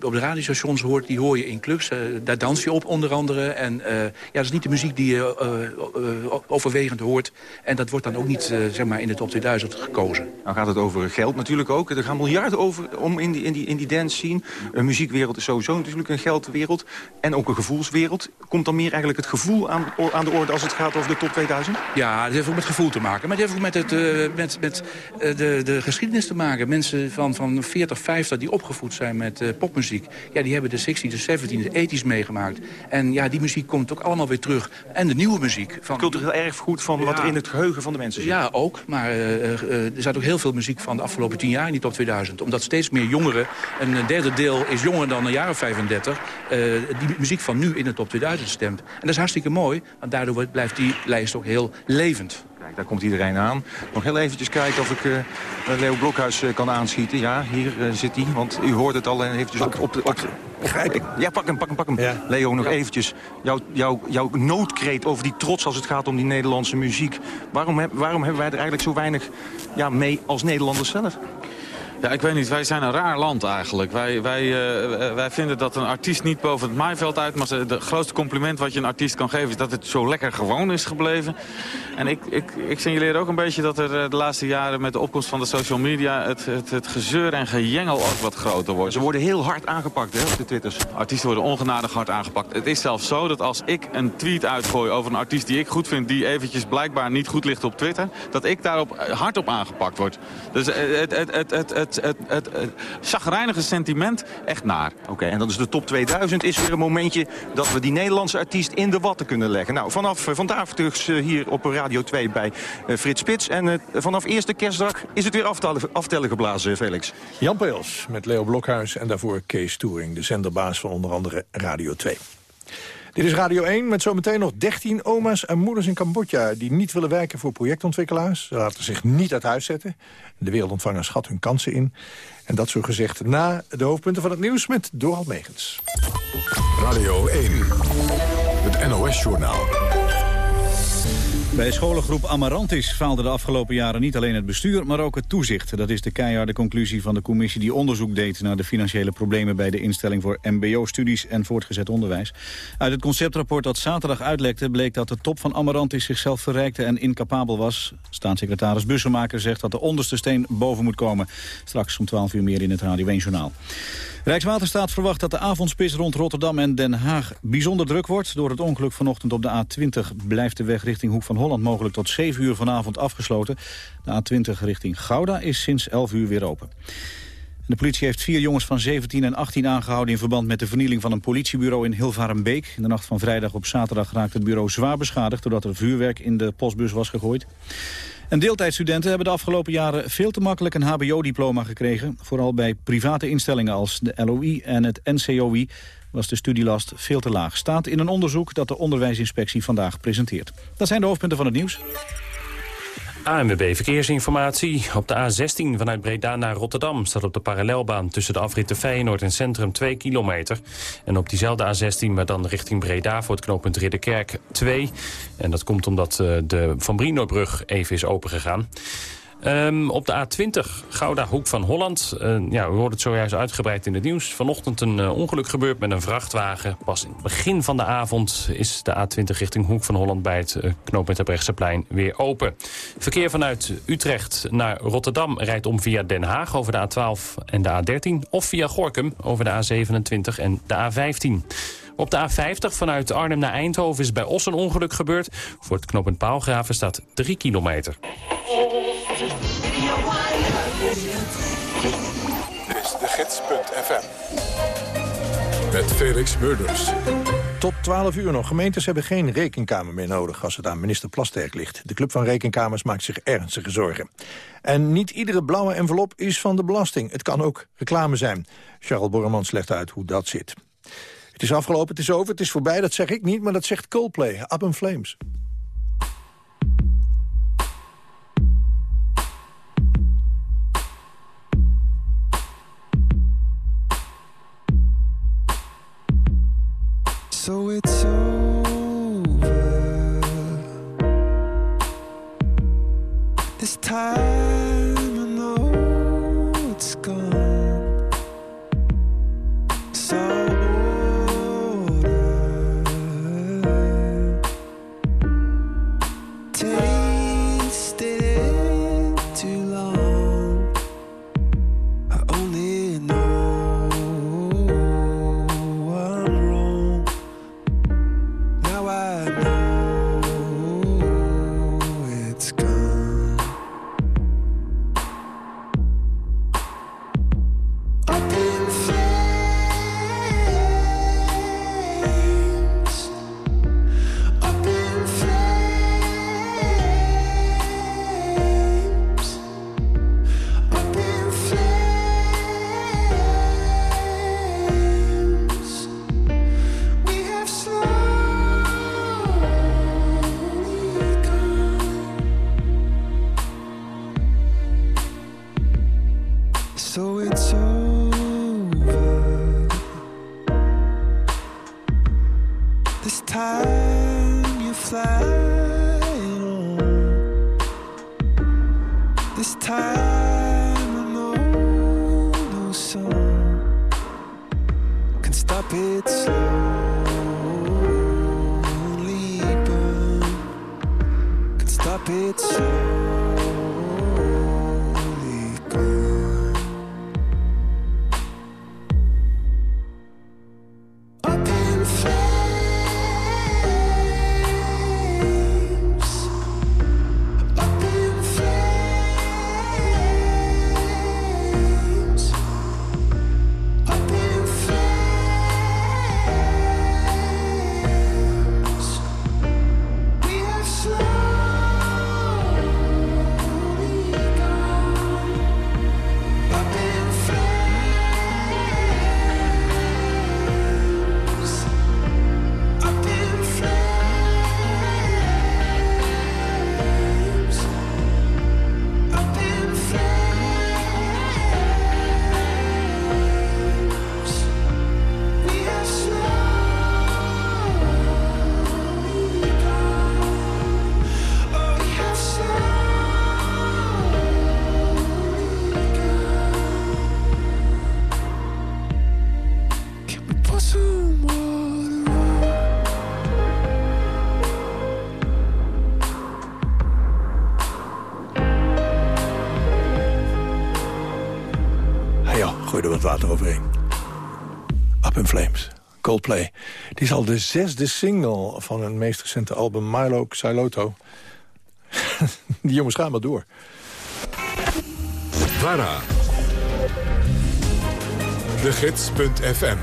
op de radiostations hoort. Die hoor je in clubs. daar dans je op, onder andere. En ja, dat is niet de muziek die je overwegend hoort. En dat wordt dan ook niet, zeg maar, in de top 2000 gekozen. Nou gaat het over geld natuurlijk ook. Er gaan miljarden over om in die, in die, in die dance scene. Een muziekwereld is sowieso natuurlijk een geldwereld. En ook een gevoelswereld. Komt dan meer eigenlijk het gevoel aan, aan de orde als het gaat over de top 2000? Ja, het heeft ook met gevoel te maken. Maar het heeft ook met, het, uh, met, met uh, de, de geschiedenis te maken. Mensen van, van 40, 50 die opgevoed zijn met uh, popmuziek... Ja, die hebben de 60s, de 70s, de 80s meegemaakt. En ja, die muziek komt ook allemaal weer terug. En de nieuwe muziek. Van... Cultureel erg goed van ja. wat er in het geheugen van de mensen zit. Ja, ook. Maar er staat ook heel veel muziek van de afgelopen 10 jaar in die top 2000. Omdat steeds meer jongeren, een derde deel is jonger dan een jaar of 35... die muziek van nu in de top 2000 En dat is hartstikke mooi, want daardoor blijft die lijst ook heel levend. Kijk, daar komt iedereen aan. Nog heel eventjes kijken of ik uh, Leo Blokhuis uh, kan aanschieten. Ja, hier uh, zit hij, want u hoort het al en heeft dus op... op, op, Grijp Ja, pak hem, pak hem, pak hem. Ja. Leo, nog ja. eventjes. Jouw, jouw, jouw noodkreet over die trots als het gaat om die Nederlandse muziek. Waarom, heb, waarom hebben wij er eigenlijk zo weinig ja, mee als Nederlanders zelf? Ja, ik weet niet. Wij zijn een raar land eigenlijk. Wij, wij, uh, wij vinden dat een artiest niet boven het maaiveld uit... maar het grootste compliment wat je een artiest kan geven... is dat het zo lekker gewoon is gebleven. En ik, ik, ik signaleer ook een beetje dat er de laatste jaren... met de opkomst van de social media... het, het, het gezeur en gejengel ook wat groter wordt. Ze worden heel hard aangepakt hè, op de twitters. Artiesten worden ongenadig hard aangepakt. Het is zelfs zo dat als ik een tweet uitgooi over een artiest die ik goed vind... die eventjes blijkbaar niet goed ligt op Twitter... dat ik daarop hard op aangepakt word. Dus het, het, het, het, het het, het, het, het chagrijnige sentiment echt naar. Oké, en dat is de top 2000. Is weer een momentje dat we die Nederlandse artiest in de watten kunnen leggen. Nou, vanaf uh, vandaag terug hier op Radio 2 bij uh, Frits Spits. En uh, vanaf eerste kerstdag is het weer aftellen, aftellen geblazen, Felix. Jan Peels met Leo Blokhuis en daarvoor Kees Touring, de zenderbaas van onder andere Radio 2. Dit is Radio 1 met zometeen nog 13 oma's en moeders in Cambodja... die niet willen werken voor projectontwikkelaars. Ze laten zich niet uit huis zetten. De wereldontvanger schat hun kansen in. En dat zo gezegd na de hoofdpunten van het nieuws met Doral Megens. Radio 1, het NOS-journaal. Bij scholengroep Amarantis faalde de afgelopen jaren niet alleen het bestuur, maar ook het toezicht. Dat is de keiharde conclusie van de commissie die onderzoek deed naar de financiële problemen bij de instelling voor mbo-studies en voortgezet onderwijs. Uit het conceptrapport dat zaterdag uitlekte bleek dat de top van Amarantis zichzelf verrijkte en incapabel was. Staatssecretaris Bussemaker zegt dat de onderste steen boven moet komen. Straks om 12 uur meer in het Radio 1 Journaal. Rijkswaterstaat verwacht dat de avondspits rond Rotterdam en Den Haag bijzonder druk wordt. Door het ongeluk vanochtend op de A20 blijft de weg richting Hoek van Holland mogelijk tot 7 uur vanavond afgesloten. De A20 richting Gouda is sinds 11 uur weer open. De politie heeft vier jongens van 17 en 18 aangehouden... in verband met de vernieling van een politiebureau in Hilvarenbeek. In de nacht van vrijdag op zaterdag raakte het bureau zwaar beschadigd... doordat er vuurwerk in de postbus was gegooid. En deeltijdstudenten hebben de afgelopen jaren veel te makkelijk een hbo-diploma gekregen. Vooral bij private instellingen als de LOI en het NCOI was de studielast veel te laag. Staat in een onderzoek dat de onderwijsinspectie vandaag presenteert. Dat zijn de hoofdpunten van het nieuws. ANWB Verkeersinformatie. Op de A16 vanuit Breda naar Rotterdam staat op de parallelbaan tussen de afritten Feyenoord en Centrum 2 kilometer. En op diezelfde A16, maar dan richting Breda voor het knooppunt Ridderkerk 2. En dat komt omdat de Van Brinobrug even is opengegaan. Um, op de A20, Gouda Hoek van Holland. Uh, ja, u hoort het zojuist uitgebreid in het nieuws. Vanochtend een uh, ongeluk gebeurd met een vrachtwagen. Pas in het begin van de avond is de A20 richting Hoek van Holland... bij het uh, knooppunt plein weer open. Verkeer vanuit Utrecht naar Rotterdam rijdt om via Den Haag... over de A12 en de A13. Of via Gorkum over de A27 en de A15. Op de A50 vanuit Arnhem naar Eindhoven is bij Os een ongeluk gebeurd. Voor het knooppunt Paalgraven staat 3 kilometer. Dit is de gids.fm. Met Felix Murders. Tot 12 uur nog. Gemeentes hebben geen rekenkamer meer nodig als het aan minister Plasterk ligt. De Club van Rekenkamers maakt zich ernstige zorgen. En niet iedere blauwe envelop is van de belasting. Het kan ook reclame zijn. Charles Borremans legt uit hoe dat zit. Het is afgelopen, het is over, het is voorbij. Dat zeg ik niet, maar dat zegt Coldplay, Up in Flames. So it's over This time too de zesde single van hun meest recente album Milo Xyloto. Die jongens gaan maar door. VARA. De Gids.fm.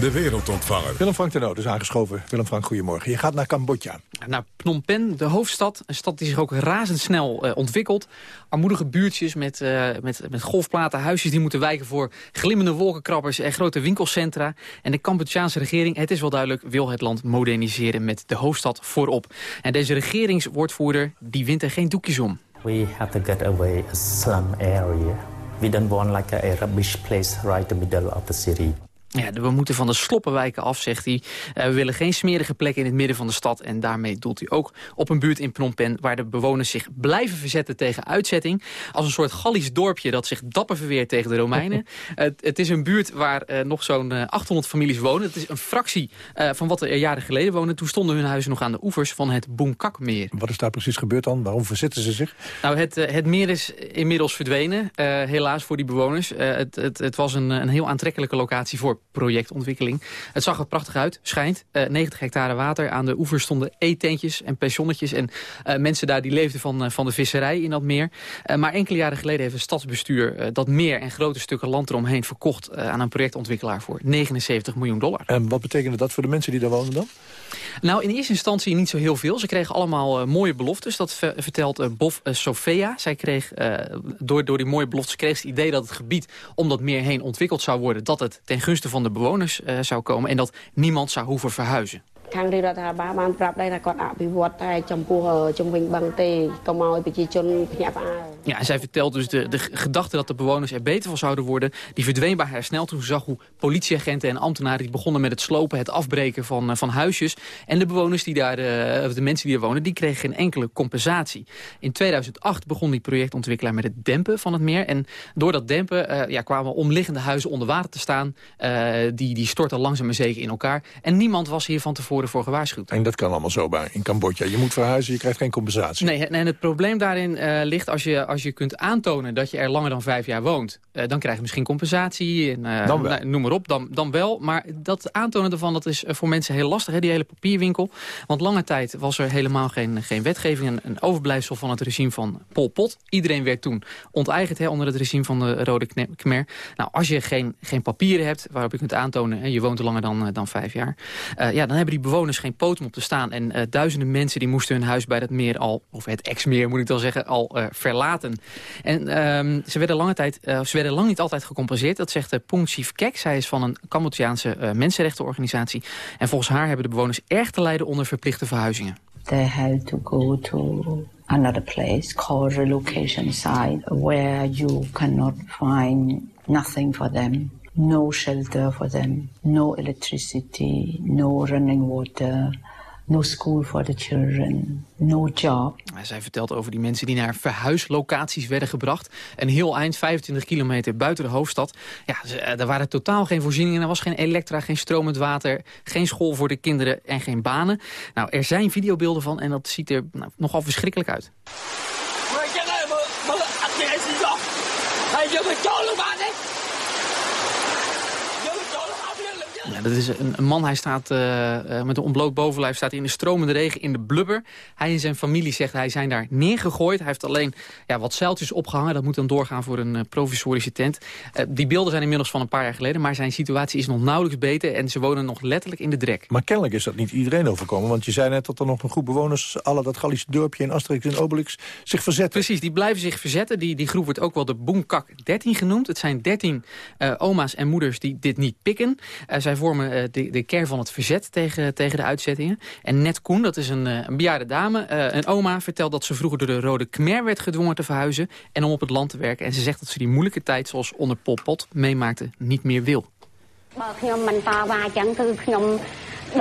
De wereldontvanger. Willem Frank Tenno is aangeschoven. Willem Frank, goedemorgen. Je gaat naar Cambodja. Naar Phnom Penh, de hoofdstad. Een stad die zich ook razendsnel uh, ontwikkelt. Armoedige buurtjes met, uh, met, met golfplaten, huisjes die moeten wijken voor glimmende wolkenkrabbers en grote winkelcentra. En de Cambodjaanse regering, het is wel duidelijk, wil het land moderniseren met de hoofdstad voorop. En deze regeringswoordvoerder, die wint er geen doekjes om. We have to get away a slum area. We don't want like a rubbish place right in the middle of the city. Ja, we moeten van de sloppenwijken af, zegt hij. Uh, we willen geen smerige plekken in het midden van de stad. En daarmee doelt hij ook op een buurt in Phnom Penh... waar de bewoners zich blijven verzetten tegen uitzetting. Als een soort Gallisch dorpje dat zich dapper verweert tegen de Romeinen. het, het, is een buurt waar uh, nog zo'n uh, 800 families wonen. Het is een fractie eh, van wat er jaren geleden wonen. Toen stonden hun huizen nog aan de oevers van het Boenkakmeer. Wat is daar precies gebeurd dan? Waarom verzetten ze zich? Nou, het, het meer is inmiddels verdwenen. helaas voor die bewoners. het, het, het was een, een heel aantrekkelijke locatie voor projectontwikkeling. Het zag er prachtig uit, schijnt. Uh, 90 hectare water. Aan de oevers stonden eetentjes en pensionnetjes. En uh, mensen daar die leefden van, uh, van de visserij in dat meer. maar enkele jaren geleden heeft het stadsbestuur dat meer en grote stukken land eromheen verkocht aan een projectontwikkelaar voor 79 miljoen dollar. En wat betekende dat voor de mensen die daar wonen dan? Nou, in eerste instantie niet zo heel veel. Ze kregen allemaal mooie beloftes. Dat vertelt Bof Sofia. Zij kreeg, door, door die mooie beloftes kreeg ze het idee dat het gebied om dat meer heen ontwikkeld zou worden. Dat het ten gunste van de bewoners uh, zou komen en dat niemand zou hoeven verhuizen. ខាងរាជរដ្ឋាភិបាលបានប្រាប់ដែរថាគាត់អភិវឌ្ឍតែចំពោះជំវិញបឹងទេកុំឲ្យប្រជាជនភ្ញាក់ផ្អើល Ja, en zij vertelt dus de, de gedachte dat de bewoners er beter van zouden worden... die verdween bij haar snel toen ze zag hoe politieagenten en ambtenaren... die begonnen met het slopen, het afbreken van, van huisjes. En de bewoners die daar, de, de mensen die er wonen, die kregen geen enkele compensatie. In 2008 begon die projectontwikkelaar met het dempen van het meer. En door dat dempen uh, ja, kwamen omliggende huizen onder water te staan. Uh, die, die stortten langzaam maar zeker in elkaar. En niemand was hier van tevoren voor gewaarschuwd. En dat kan allemaal zo bij in Cambodja. Je moet verhuizen, je krijgt geen compensatie. Nee, en het probleem daarin uh, ligt als je, als je kunt aantonen dat je er langer dan vijf jaar woont. Uh, dan krijg je misschien compensatie. En, dan wel. noem maar op, dan, dan wel. Maar dat aantonen ervan, dat is voor mensen heel lastig, hè, die hele papierwinkel. Want lange tijd was er helemaal geen, geen wetgeving. Een, een overblijfsel van het regime van Pol Pot. Iedereen werd toen onteigend hè, onder het regime van de Rode Khmer. Nou, als je geen, geen papieren hebt waarop je kunt aantonen... Hè, je woont er langer dan, dan vijf jaar... ja, dan hebben die bewoners geen poten op te staan. En uh, duizenden mensen die moesten hun huis bij dat meer al, of het ex-meer moet ik dan zeggen, al uh, verlaten. En um, ze werden lange tijd, uh, ze werden lang niet altijd gecompenseerd. Dat zegt uh, Pung Chief Kek. Zij is van een Cambodjaanse mensenrechtenorganisatie. En volgens haar hebben de bewoners erg te lijden onder verplichte verhuizingen. They had to go to another place called relocation site where you cannot find nothing for them. No shelter for them, no electricity, no running water, no school for the children, no job. Zij vertelt over die mensen die naar verhuislocaties werden gebracht. Een heel eind, 25 kilometer buiten de hoofdstad. Ja, er waren totaal geen voorzieningen. Er was geen elektra, geen stromend water, geen school voor de kinderen en geen banen. Nou, er zijn videobeelden van en dat ziet er nou, nogal verschrikkelijk uit. Ja, dat is een, een, man, hij staat uh, uh, met een ontbloot bovenlijf, staat in de stromende regen in de blubber. Hij en zijn familie zegt hij zijn daar neergegooid. Hij heeft alleen ja, wat zeiltjes opgehangen, dat moet dan doorgaan voor een uh, provisorische tent. die beelden zijn inmiddels van een paar jaar geleden, maar zijn situatie is nog nauwelijks beter en ze wonen nog letterlijk in de drek. Maar kennelijk is dat niet iedereen overkomen, want je zei net dat er nog een groep bewoners, alle dat Gallische dorpje in Asterix en Obelix, zich verzetten. Precies, die blijven zich verzetten. Die, die groep wordt ook wel de Boenkak 13 genoemd. Het zijn 13 oma's en moeders die dit niet pikken. zij vormen de, de kern van het verzet tegen, tegen de uitzettingen. En Net Koen, dat is een, een bejaarde dame, een oma, vertelt dat ze vroeger door de Rode Khmer werd gedwongen te verhuizen en om op het land te werken. En ze zegt dat ze die moeilijke tijd, zoals onder Pol Pot, meemaakte, niet meer wil.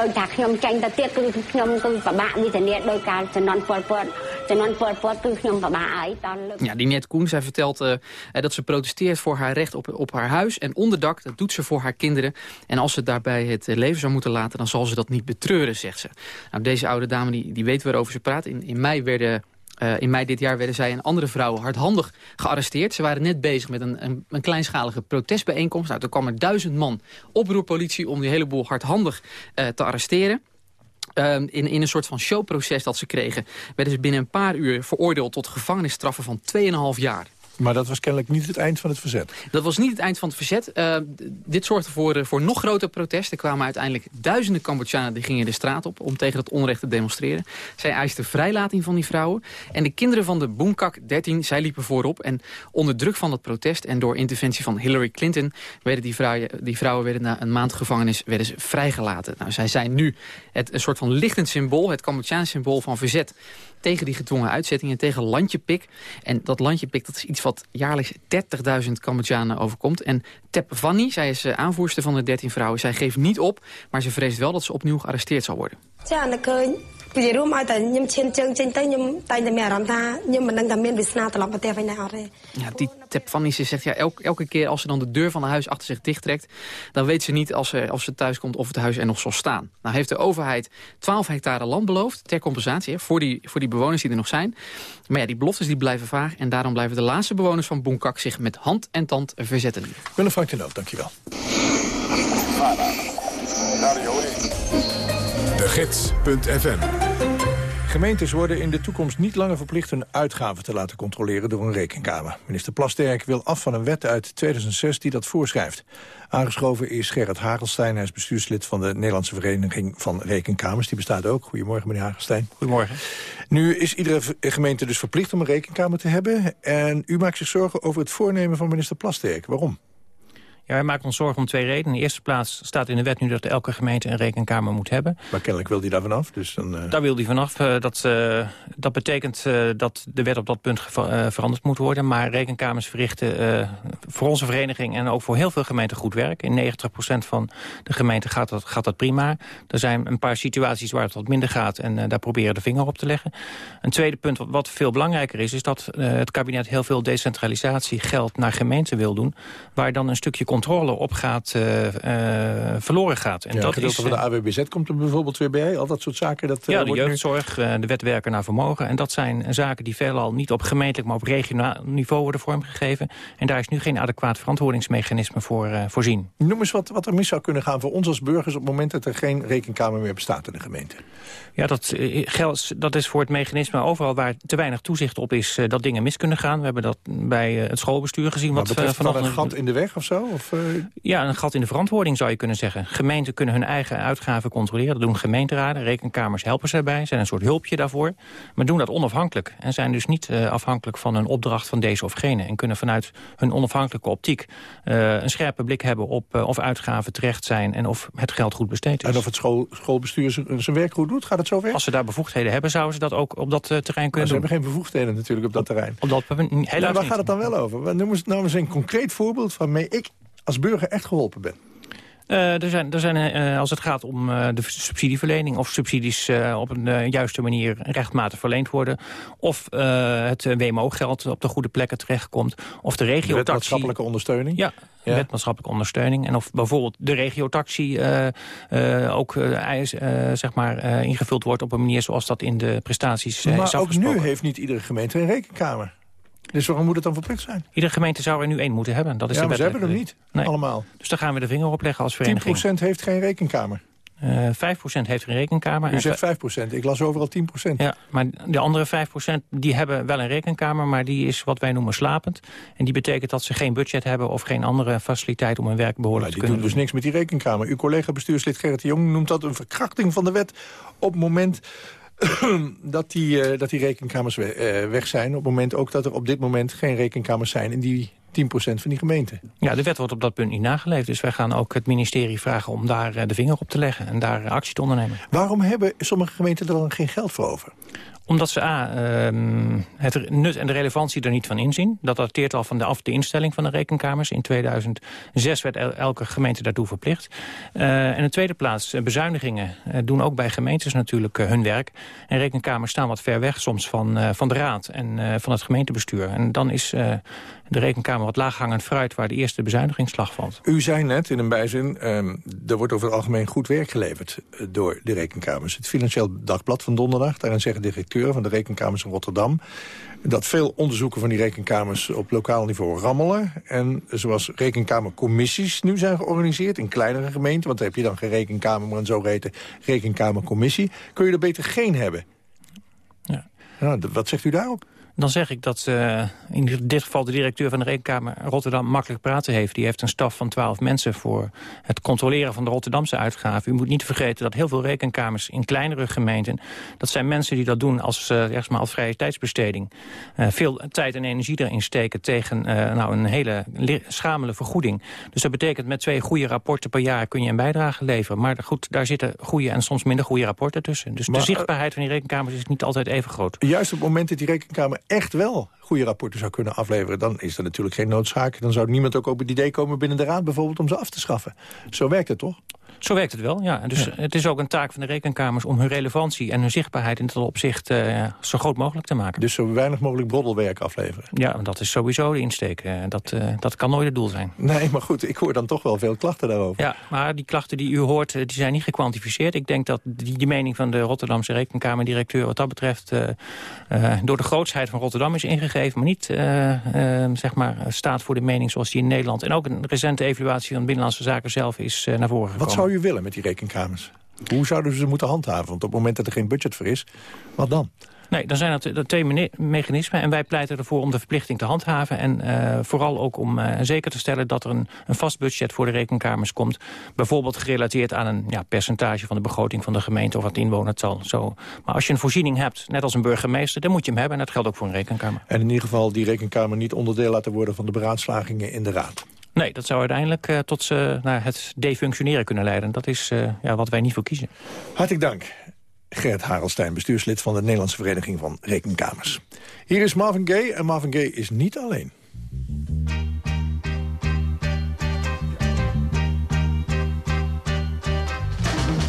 ដោយថាខ្ញុំចាញ់ទៅទៀតគឺខ្ញុំគឺពិបាកវិធានដោយការជំនាន់ពលពតជំនាន់ពលពតគឺខ្ញុំពិបាកហើយតលើក Ja, die Net Koen, zij vertelt uh, dat ze protesteert voor haar recht op, op haar huis en onderdak. Dat doet ze voor haar kinderen. En als ze daarbij het leven zou moeten laten, dan zal ze dat niet betreuren, zegt ze. Nou, deze oude dame die, die weet waarover ze praat. In, in mei werden eh, in mei dit jaar werden zij en andere vrouwen hardhandig gearresteerd. Ze waren net bezig met een, een, een kleinschalige protestbijeenkomst. Nou, toen kwam er duizend man oproerpolitie om die heleboel hardhandig uh, te arresteren. Um, in, in een soort van showproces dat ze kregen... werden ze binnen een paar uur veroordeeld tot gevangenisstraffen van 2,5 jaar. Maar dat was kennelijk niet het eind van het verzet. Dat was niet het eind van het verzet. Uh, dit zorgde voor, uh, voor nog groter protest. Er kwamen uiteindelijk duizenden Cambodjanen die gingen de straat op... om tegen het onrecht te demonstreren. Zij eisten vrijlating van die vrouwen. En de kinderen van de Boomkak 13, zij liepen voorop. En onder druk van dat protest en door interventie van Hillary Clinton... werden die vrouwen, die vrouwen werden na een maand gevangenis werden vrijgelaten. Nou, zij zijn nu het, een soort van lichtend symbool... het Cambodjaanse symbool van verzet tegen die gedwongen uitzettingen, tegen landjepik. En dat landjepik dat is iets wat jaarlijks 30.000 Cambodjanen overkomt. En Tep Vanni, zij is aanvoerster van de 13 vrouwen, zij geeft niet op... maar ze vreest wel dat ze opnieuw gearresteerd zal worden. និយាយរួមឲ្យតែខ្ញុំឈានជើងចេញទៅខ្ញុំតែងតែមានអារម្មណ៍ថាខ្ញុំមិនដឹងថាមានវាសនាត្រឡប់ប្រទេសវិញដែរអត់ទេ Ja, die Tep Vanni ze zegt ja, elke, elke keer als ze dan de deur van een huis achter zich dichttrekt... dan weet ze niet als ze, als ze thuis komt of het huis er nog zal staan. Nou heeft de overheid 12 hectare land beloofd ter compensatie... Hè, voor, die, voor die bewoners die er nog zijn. Maar ja, die beloftes die blijven vaag... en daarom blijven de laatste bewoners van Boenkak zich met hand en tand verzetten. Willem Frank de Noot, dankjewel. De Gids.fm Gemeentes worden in de toekomst niet langer verplicht hun uitgaven te laten controleren door een rekenkamer. Minister Plasterk wil af van een wet uit 2006 die dat voorschrijft. Aangeschoven is Gerrit Hagelstein, hij is bestuurslid van de Nederlandse Vereniging van Rekenkamers. Die bestaat ook. Goedemorgen meneer Hagelstein. Goedemorgen. Nu is iedere gemeente dus verplicht om een rekenkamer te hebben. En u maakt zich zorgen over het voornemen van minister Plasterk. Waarom? Ja, wij maken ons zorgen om twee redenen. In de eerste plaats staat in de wet nu dat elke gemeente een rekenkamer moet hebben. Maar kennelijk wil hij daar vanaf. Dus dan, uh... Daar wil hij vanaf. Uh, dat, uh, dat betekent dat de wet op dat punt veranderd moet worden. Maar rekenkamers verrichten voor onze vereniging en ook voor heel veel gemeenten goed werk. In 90% van de gemeenten gaat dat, gaat dat prima. Er zijn een paar situaties waar het wat minder gaat en daar proberen de vinger op te leggen. Een tweede punt wat, wat veel belangrijker is, is dat het kabinet heel veel decentralisatie geld naar gemeenten wil doen. Waar dan een stukje controle op gaat, uh, uh, verloren gaat. En ja, dat is, van de AWBZ komt er bijvoorbeeld weer bij, al dat soort zaken. Dat, ja, de jeugdzorg, nu... de wet werken naar vermogen. En dat zijn zaken die veelal niet op gemeentelijk, maar op regionaal niveau worden vormgegeven. En daar is nu geen adequaat verantwoordingsmechanisme voor voorzien. Noem eens wat, wat er mis zou kunnen gaan voor ons als burgers op het moment dat er geen rekenkamer meer bestaat in de gemeente. Ja, dat, geldt, dat is voor het mechanisme overal waar te weinig toezicht op is dat dingen mis kunnen gaan. We hebben dat bij het schoolbestuur gezien. Maar wat vanochtend een gat in de weg of zo? Of, uh... Ja, een gat in de verantwoording zou je kunnen zeggen. Gemeenten kunnen hun eigen uitgaven controleren. Dat doen gemeenteraden, rekenkamers helpen ze daarbij. Zijn een soort hulpje daarvoor. Maar doen dat onafhankelijk. En zijn dus niet uh, afhankelijk van een opdracht van deze of gene. En kunnen vanuit hun onafhankelijke optiek uh, een scherpe blik hebben op of uitgaven terecht zijn. En of het geld goed besteed is. En of het school, schoolbestuur zijn werk goed doet? Gaat het zover? Als ze daar bevoegdheden hebben, zouden ze dat ook op dat terrein kunnen maar ze doen. hebben geen bevoegdheden natuurlijk op dat terrein. Op dat, helaas maar waar gaat het dan wel over? Noem eens, nou eens een concreet voorbeeld waarmee ik als burger echt geholpen ben? Uh, er zijn, er zijn uh, als het gaat om uh, de subsidieverlening... of subsidies op een juiste manier rechtmatig verleend worden... of het WMO-geld op de goede plekken terechtkomt... of de regiotaxie... De maatschappelijke ondersteuning? Ja, ja. wet maatschappelijke ondersteuning. En of bijvoorbeeld de regiotaxie ook zeg maar, ingevuld wordt... op een manier zoals dat in de prestaties maar is ook nu heeft niet iedere gemeente een rekenkamer. Dus waarom moet het dan verplicht zijn? Iedere gemeente zou er nu één moeten hebben. Dat is ja, de maar ze hebben hem niet, nee. allemaal. Dus daar gaan we de vinger op leggen als vereniging. 10% heeft geen rekenkamer. Uh, 5% heeft een rekenkamer. U zegt 5%, ik las overal 10%. Ja, maar de andere 5% die hebben wel een rekenkamer... maar die is wat wij noemen slapend. En die betekent dat ze geen budget hebben... of geen andere faciliteit om hun werk behoorlijk maar te kunnen doen. dus niks met die rekenkamer. Uw collega bestuurslid Gerrit de Jong noemt dat een verkrachting van de wet... op het moment dat die, uh, dat die rekenkamers we, uh, weg zijn. Op het moment ook dat er op dit moment geen rekenkamers zijn in die 10% van die gemeente. Ja, de wet wordt op dat punt niet nageleefd. Dus wij gaan ook het ministerie vragen om daar uh, de vinger op te leggen... en daar actie te ondernemen. Waarom hebben sommige gemeenten er dan geen geld voor over? Omdat ze A, uh, het nut en de relevantie er niet van inzien. Dat dateert al van de, af de instelling van de rekenkamers. In 2006 werd el elke gemeente daartoe verplicht. Uh, en in de tweede plaats, uh, bezuinigingen uh, doen ook bij gemeentes natuurlijk hun werk. En rekenkamers staan wat ver weg soms van, van de raad en van het gemeentebestuur. En dan is de rekenkamer wat laaghangend fruit waar de eerste bezuinigingsslag valt. U zei net in een bijzin, um, er wordt over het algemeen goed werk geleverd eh, door de rekenkamers. Het Financieel Dagblad van donderdag, daarin zeggen directeuren van de rekenkamers in Rotterdam dat veel onderzoeken van die rekenkamers op lokaal niveau rammelen. En zoals rekenkamercommissies nu zijn georganiseerd in kleinere gemeenten... want dan heb je dan geen rekenkamer, maar een zogeheten rekenkamercommissie... kun je er beter geen hebben. Ja. Nou, wat zegt u daarop? Dan zeg ik dat uh, in dit geval de directeur van de Rekenkamer Rotterdam makkelijk praten heeft. Die heeft een staf van twaalf mensen voor het controleren van de Rotterdamse uitgaven. U moet niet vergeten dat heel veel rekenkamers in kleinere gemeenten... dat zijn mensen die dat doen als, uh, maar als vrije tijdsbesteding. Uh, veel tijd en energie erin steken tegen nou, een hele schamele vergoeding. Dus dat betekent met twee goede rapporten per jaar kun je een bijdrage leveren. Maar goed, daar zitten goede en soms minder goede rapporten tussen. Dus Maar, de zichtbaarheid van die rekenkamers is niet altijd even groot. Juist op het moment dat die rekenkamer echt wel goede rapporten zou kunnen afleveren... dan is er natuurlijk geen noodzaak. Dan zou niemand ook op het idee komen binnen de raad bijvoorbeeld om ze af te schaffen. Zo werkt het toch? Zo werkt het wel, ja. Dus het is ook een taak van de rekenkamers om hun relevantie en hun zichtbaarheid in dat opzicht eh, zo groot mogelijk te maken. Dus zo weinig mogelijk broddelwerk afleveren? Ja, dat is sowieso de insteek. Eh, dat, eh, dat kan nooit het doel zijn. Nee, maar goed, ik hoor dan toch wel veel klachten daarover. Ja, maar die klachten die u hoort, eh, die zijn niet gekwantificeerd. Ik denk dat die, die mening van de Rotterdamse rekenkamerdirecteur wat dat betreft eh, eh, door de grootsheid van Rotterdam is ingegeven, maar niet eh, eh, zeg maar, staat voor de mening zoals die in Nederland en ook een recente evaluatie van Binnenlandse Zaken zelf is eh, naar voren gekomen. Wat zou u willen met die rekenkamers? Hoe zouden we ze moeten handhaven? Want op het moment dat er geen budget voor is, wat dan? Nee, dan zijn dat, dat twee mechanismen. En wij pleiten ervoor om de verplichting te handhaven. En eh, vooral ook om eh, zeker te stellen dat er een, een vast budget voor de rekenkamers komt. Bijvoorbeeld gerelateerd aan een ja, percentage van de begroting van de gemeente of het inwonertal. Zo. Maar als je een voorziening hebt, net als een burgemeester, dan moet je hem hebben. En dat geldt ook voor een rekenkamer. En in ieder geval die rekenkamer niet onderdeel laten worden van de beraadslagingen in de raad. Nee, dat zou uiteindelijk eh, tot ze naar het defunctioneren kunnen leiden. Dat is eh, ja, wat wij niet voor kiezen. Hartelijk dank. Gert Harelstein, bestuurslid van de Nederlandse Vereniging van Rekenkamers. Hier is Marvin Gaye en Marvin Gaye is niet alleen.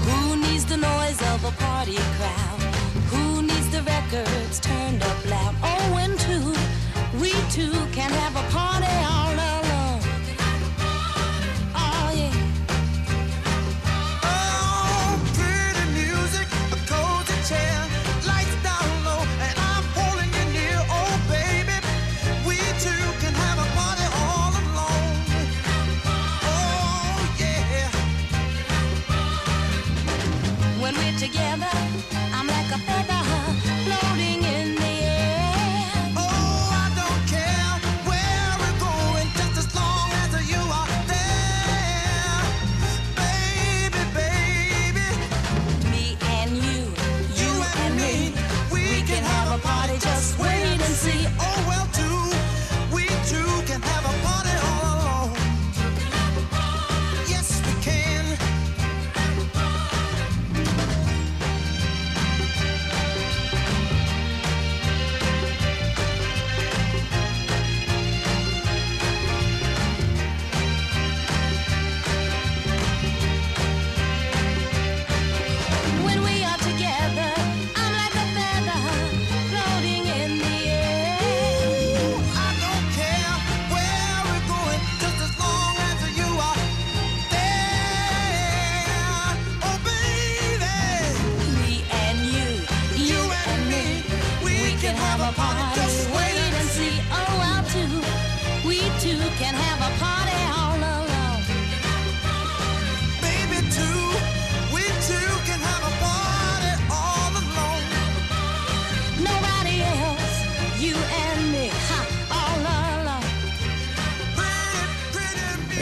Who needs the noise of a party crowd? Who needs the records turned up loud?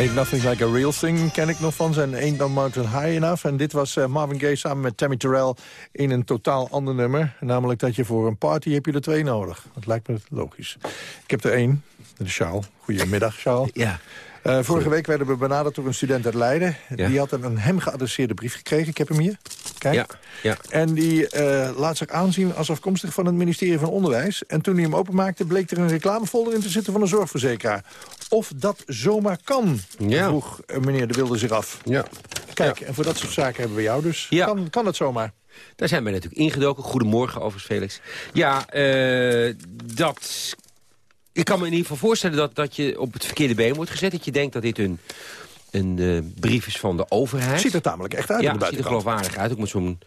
Ain't Nothing Like a Real Thing ken ik nog van zijn Ain't No Mountain High Enough. En dit was eh, Marvin Gaye samen met Tammy Terrell in een totaal ander nummer. Namelijk dat je voor een party heb je er twee nodig. Dat lijkt me logisch. Ik heb er één, de Sjaal. Goedemiddag, Sjaal. Ja. Eh, vorige week werden we benaderd door een student uit Leiden. Ja. Die had een aan hem geadresseerde brief gekregen. Ik heb hem hier. Kijk. Ja, ja. En die eh, laat zich aanzien als afkomstig van het ministerie van Onderwijs. En toen hij hem openmaakte, bleek er een reclamefolder in te zitten van een zorgverzekeraar. Of dat zomaar kan, Ja. vroeg eh, meneer De Wilde zich af. Ja. Kijk, en voor dat soort zaken hebben we jou dus. Ja. Kan, kan dat zomaar? Daar zijn wij natuurlijk ingedoken. Goedemorgen, overigens, Felix. Ja, eh, dat... Ik kan me in ieder geval voorstellen dat, dat je op het verkeerde been wordt gezet. Dat je denkt dat dit een een eh, brief is van de overheid. Ziet er tamelijk echt uit ja, het ziet er geloofwaardig uit. Ook met zo'n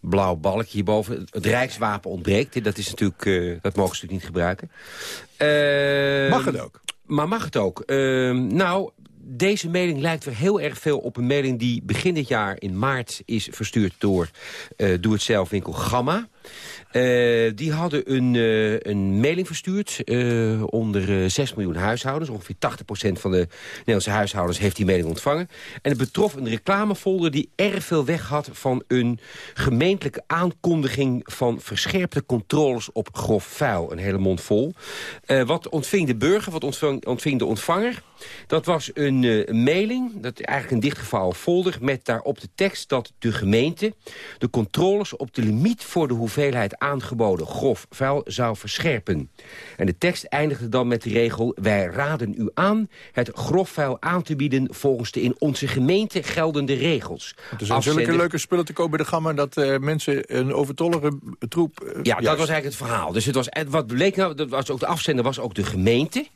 blauw balkje hierboven. Het Rijkswapen ontbreekt. Dat, is natuurlijk, dat mogen ze natuurlijk niet gebruiken. Mag het ook? Maar mag het ook? Eh, nou, deze mailing lijkt weer heel erg veel op een mailing... die begin dit jaar in maart is verstuurd door eh doe-het-zelf-winkel Gamma. Eh, die hadden een, eh, een mailing verstuurd eh, onder eh, 6 miljoen huishoudens. Ongeveer 80% van de Nederlandse huishoudens heeft die mailing ontvangen. En het betrof een reclamefolder die erg veel weg had... van een gemeentelijke aankondiging van verscherpte controles op grof vuil. Een hele mond vol. Wat ontving de burger, wat ontving, de ontvanger? Dat was een eh, mailing, dat eigenlijk een dichtgevouwen folder... met daarop de tekst dat de gemeente de controles op de limiet voor de hoeveelheid aangeboden grof vuil zou verscherpen. En de tekst eindigde dan met de regel... wij raden u aan het grof vuil aan te bieden volgens de in onze gemeente geldende regels. Er zijn zulke Afzender- leuke spullen te kopen bij de gamma... dat eh, mensen een overtollige troep... eh, Ja, dat was eigenlijk het verhaal. Dus het was, en wat bleek nou, dat was ook de afzender was ook de gemeente.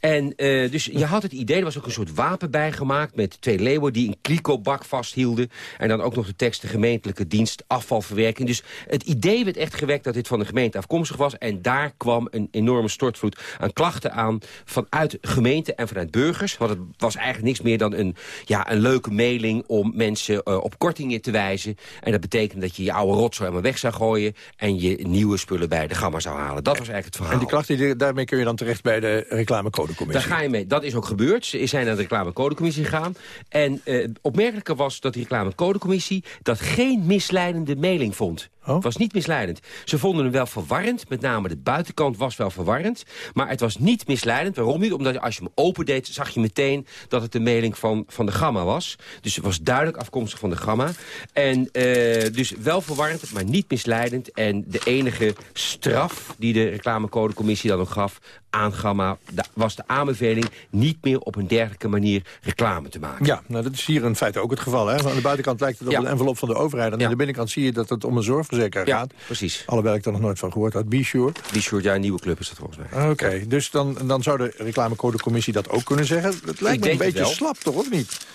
En eh, dus je had het idee, er was ook een soort wapen bijgemaakt... met twee leeuwen die een kliko-bak vasthielden. En dan ook nog de tekst de gemeentelijke dienst afvalverwerking. Dus het idee werd echt gewekt dat dit van de gemeente afkomstig was. En daar kwam een enorme stortvloed aan klachten aan... vanuit gemeente en vanuit burgers. Want het was eigenlijk niks meer dan een, ja, een leuke mailing... om mensen eh, op kortingen te wijzen. En dat betekent dat je je oude rotzooi helemaal weg zou gooien... en je nieuwe spullen bij de gamma zou halen. Dat was eigenlijk het verhaal. En die klachten, daarmee kun je dan terecht bij de reclamecodecommissie. Daar ga je mee. Dat is ook gebeurd. Ze zijn naar de reclamecodecommissie gegaan. En eh opmerkelijker was dat die reclamecodecommissie... dat geen misleidende mailing vond. Het was niet misleidend. Ze vonden hem wel verwarrend. Met name de buitenkant was wel verwarrend. Maar het was niet misleidend. Waarom niet? Omdat als je hem opendeed, zag je meteen... dat het de mailing van, van de Gamma was. Dus het was duidelijk afkomstig van de Gamma. En eh, dus wel verwarrend, maar niet misleidend. En de enige straf die de reclamecodecommissie dan ook gaf aan Gamma... was de aanbeveling niet meer op een dergelijke manier reclame te maken. Ja, nou, dat is hier in feite ook het geval. Hè? Aan de buitenkant lijkt het op Ja. een envelop van de overheid. En aan de binnenkant zie je dat het om een zorgverzekeraar Ja, gaat. precies. Alhoewel ik er nog nooit van gehoord had. Be Sure. Be Sure, ja, een nieuwe club is dat volgens mij. Oké, dus dan, dan zou de reclamecodecommissie dat ook kunnen zeggen. Het lijkt me een beetje slap, toch, of niet?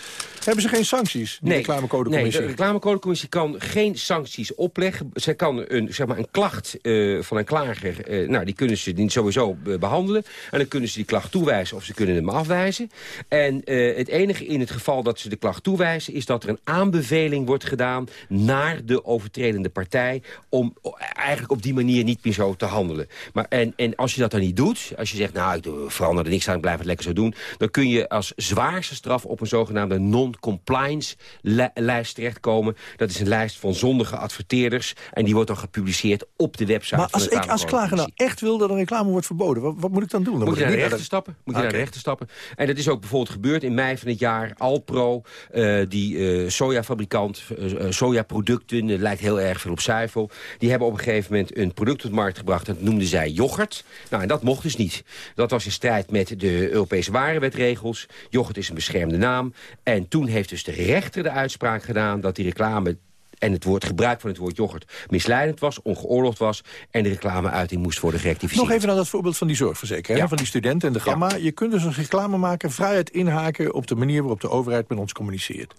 Hebben ze geen sancties, die Nee, reclamecodecommissie? Nee, de reclamecodecommissie kan geen sancties opleggen. Zij kan een, zeg maar, een klacht eh, van een klager, eh, nou, die kunnen ze sowieso eh, behandelen. En dan kunnen ze die klacht toewijzen of ze kunnen hem afwijzen. En eh, het enige in het geval dat ze de klacht toewijzen... is dat er een aanbeveling wordt gedaan naar de overtredende partij... om eigenlijk op die manier niet meer zo te handelen. Maar, en, en als je dat dan niet doet, als je zegt... nou, ik verander er niks aan, ik blijf het lekker zo doen... dan kun je als zwaarste straf op een zogenaamde non-compliance li- lijst terechtkomen. Dat is een lijst van zondige adverteerders. En die wordt dan gepubliceerd op de website Maar van als de ik als klager nou echt wil dat een reclame wordt verboden... wat, wat moet ik dan doen? Dan moet je naar de rechter stappen. Moet je naar de rechter stappen. En dat is ook bijvoorbeeld gebeurd in mei van het jaar. Alpro, eh, die eh, sojafabrikant, eh, sojaproducten, lijkt heel erg veel op zuivel. Die hebben op een gegeven moment een product op de markt gebracht. Dat noemden zij yoghurt. Nou, en dat mocht dus niet. Dat was in strijd met de Europese warenwetregels. Yoghurt is een beschermde naam. En toen heeft dus de rechter de uitspraak gedaan dat die reclame en het woord gebruik van het woord yoghurt misleidend was, ongeoorloofd was... en de reclameuiting moest worden gerectificeerd. Nog even naar dat voorbeeld van die zorgverzekering, van die studenten en de gamma. Je kunt dus een reclame maken, vrijheid inhaken... op de manier waarop de overheid met ons communiceert.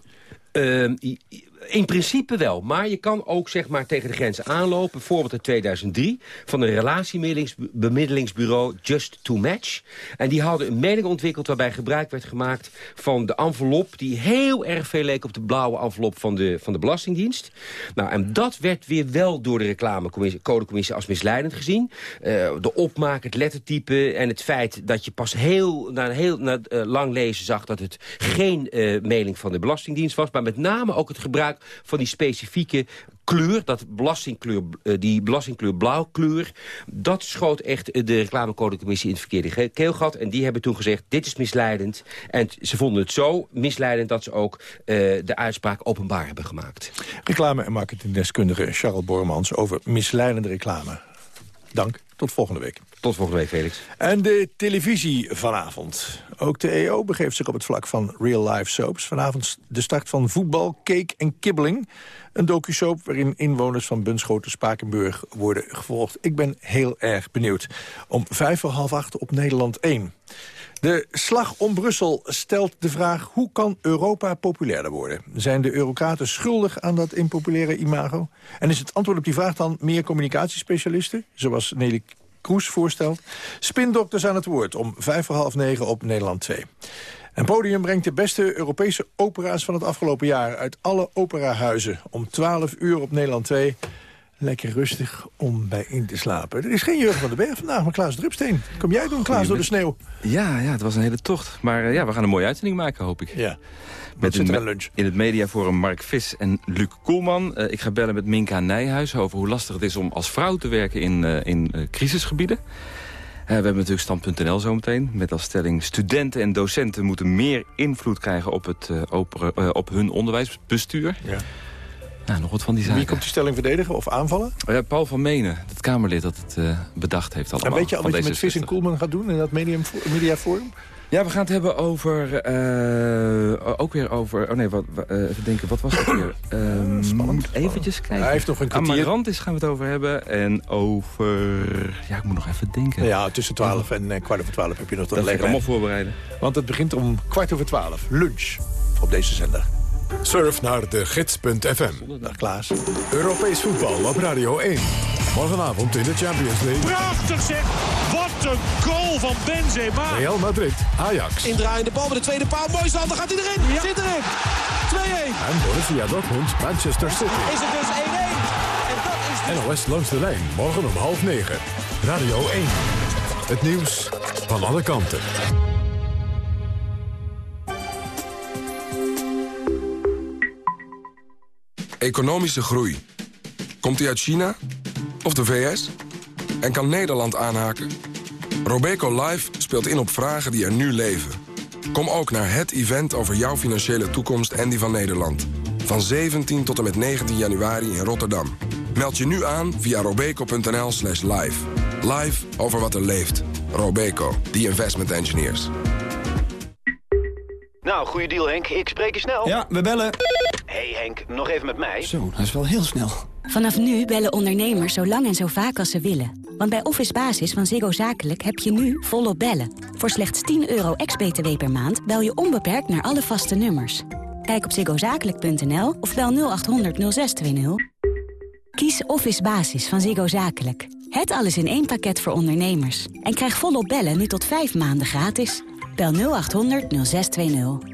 Ehm, in principe wel, maar je kan ook zeg maar, tegen de grenzen aanlopen. Bijvoorbeeld in 2003 van een relatiebemiddelingsbureau Just to Match. En die hadden een mening ontwikkeld waarbij gebruik werd gemaakt van de envelop... die heel erg veel leek op de blauwe envelop van de, van de Belastingdienst. Nou, en dat werd weer wel door de reclamecodecommissie als misleidend gezien. Eh, de opmaak, het lettertype en het feit dat je pas heel, na een heel na, eh, lang lezen zag... dat het geen eh, mailing van de Belastingdienst was... maar met name ook het gebruik van die specifieke kleur, dat belastingkleur, eh, die belastingkleur blauwkleur... dat schoot echt de reclamecodecommissie in het verkeerde keelgat. En die hebben toen gezegd, dit is misleidend. En ze vonden het zo misleidend dat ze ook eh, de uitspraak openbaar hebben gemaakt. Reclame- en marketingdeskundige Charles Bormans over misleidende reclame. Dank. Tot volgende week. Tot volgende week, Felix. En de televisie vanavond. Ook de EO begeeft zich op het vlak van real-life soaps. Vanavond de start van voetbal, cake en kibbeling. Een docu-soap waarin inwoners van Bunschoten Spakenburg worden gevolgd. Ik ben heel erg benieuwd. Om vijf voor half acht op Nederland 1. De slag om Brussel stelt de vraag... hoe kan Europa populairder worden? Zijn de Eurocraten schuldig aan dat impopulaire imago? En is het antwoord op die vraag dan meer communicatiespecialisten... zoals Nelly Kroes voorstelt? Spindokters aan het woord om vijf voor half negen op Nederland 2. En Podium brengt de beste Europese opera's van het afgelopen jaar... uit alle operahuizen om 12 uur op Nederland 2 lekker rustig om bij in te slapen. Er is geen Jurgen van den Berg vandaag, maar Klaas Drupsteen. Kom jij doen, Klaas, door de sneeuw? Ja, ja, het was een hele tocht. Maar eh, ja, we gaan een mooie uitzending maken, hoop ik. Ja. Met in, lunch? in het mediaforum Mark Vis en Luc Koelman. Eh, ik ga bellen met Minka Nijhuis over hoe lastig het is om als vrouw te werken in, eh, in crisisgebieden. We hebben natuurlijk stand.nl zometeen. Met als stelling studenten en docenten moeten meer invloed krijgen op, het, eh, op hun onderwijsbestuur. Ja. Nou, nog wat van die zaken. Wie komt die stelling verdedigen of aanvallen? Oh ja, Paul van Menen, het Kamerlid dat het eh, bedacht heeft allemaal. En weet je al wat je met Vis en D66. Koelman gaat doen in dat medium, mediaforum? Ja, we gaan het hebben over... eh, ook weer over... Oh nee, wat, wa- eh, even denken, wat was het weer? Ehm, spannend. Eventjes kijken. Hij heeft nog een kwartier. Amarantis gaan we het over hebben. En over... Ja, ik moet nog even denken. Ja, tussen 12 en eh, kwart over 12 heb je nog Dat ga ik allemaal voorbereiden. Want het begint om kwart over 12. Lunch op deze zender. Surf naar de gids.fm. Dag Klaas. Europees voetbal op Radio 1. Morgenavond in de Champions League. Prachtig zeg! Wat een goal van Benzema! Real Madrid, Ajax. Indraaiende bal met de tweede paal. Mooi stand, dan gaat hij erin! Zit erin! 2-1! En Borussia Dortmund, Manchester City. Is het dus 1-1? En dat is NOS langs de lijn, morgen om half negen. Radio 1. Het nieuws van alle kanten. Economische groei. Komt die uit China? Of de VS? En kan Nederland aanhaken? Robeco Live speelt in op vragen die er nu leven. Kom ook naar het event over jouw financiële toekomst en die van Nederland. Van 17 tot en met 19 januari in Rotterdam. Meld je nu aan via robeco.nl slash live. Live over wat er leeft. Robeco, the investment engineers. Nou, goede deal Henk. Ik spreek je snel. Ja, we bellen. Hey Henk, nog even met mij. Zo, dat is wel heel snel. Vanaf nu bellen ondernemers zo lang en zo vaak als ze willen. Want bij Office Basis van Ziggo Zakelijk heb je nu volop bellen. Voor slechts 10 euro ex-BTW per maand bel je onbeperkt naar alle vaste nummers. Kijk op ziggozakelijk.nl of bel 0800 0620. Kies Office Basis van Ziggo Zakelijk. Het alles in één pakket voor ondernemers. En krijg volop bellen nu tot 5 maanden gratis. Bel 0800 0620.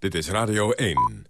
Dit is Radio 1.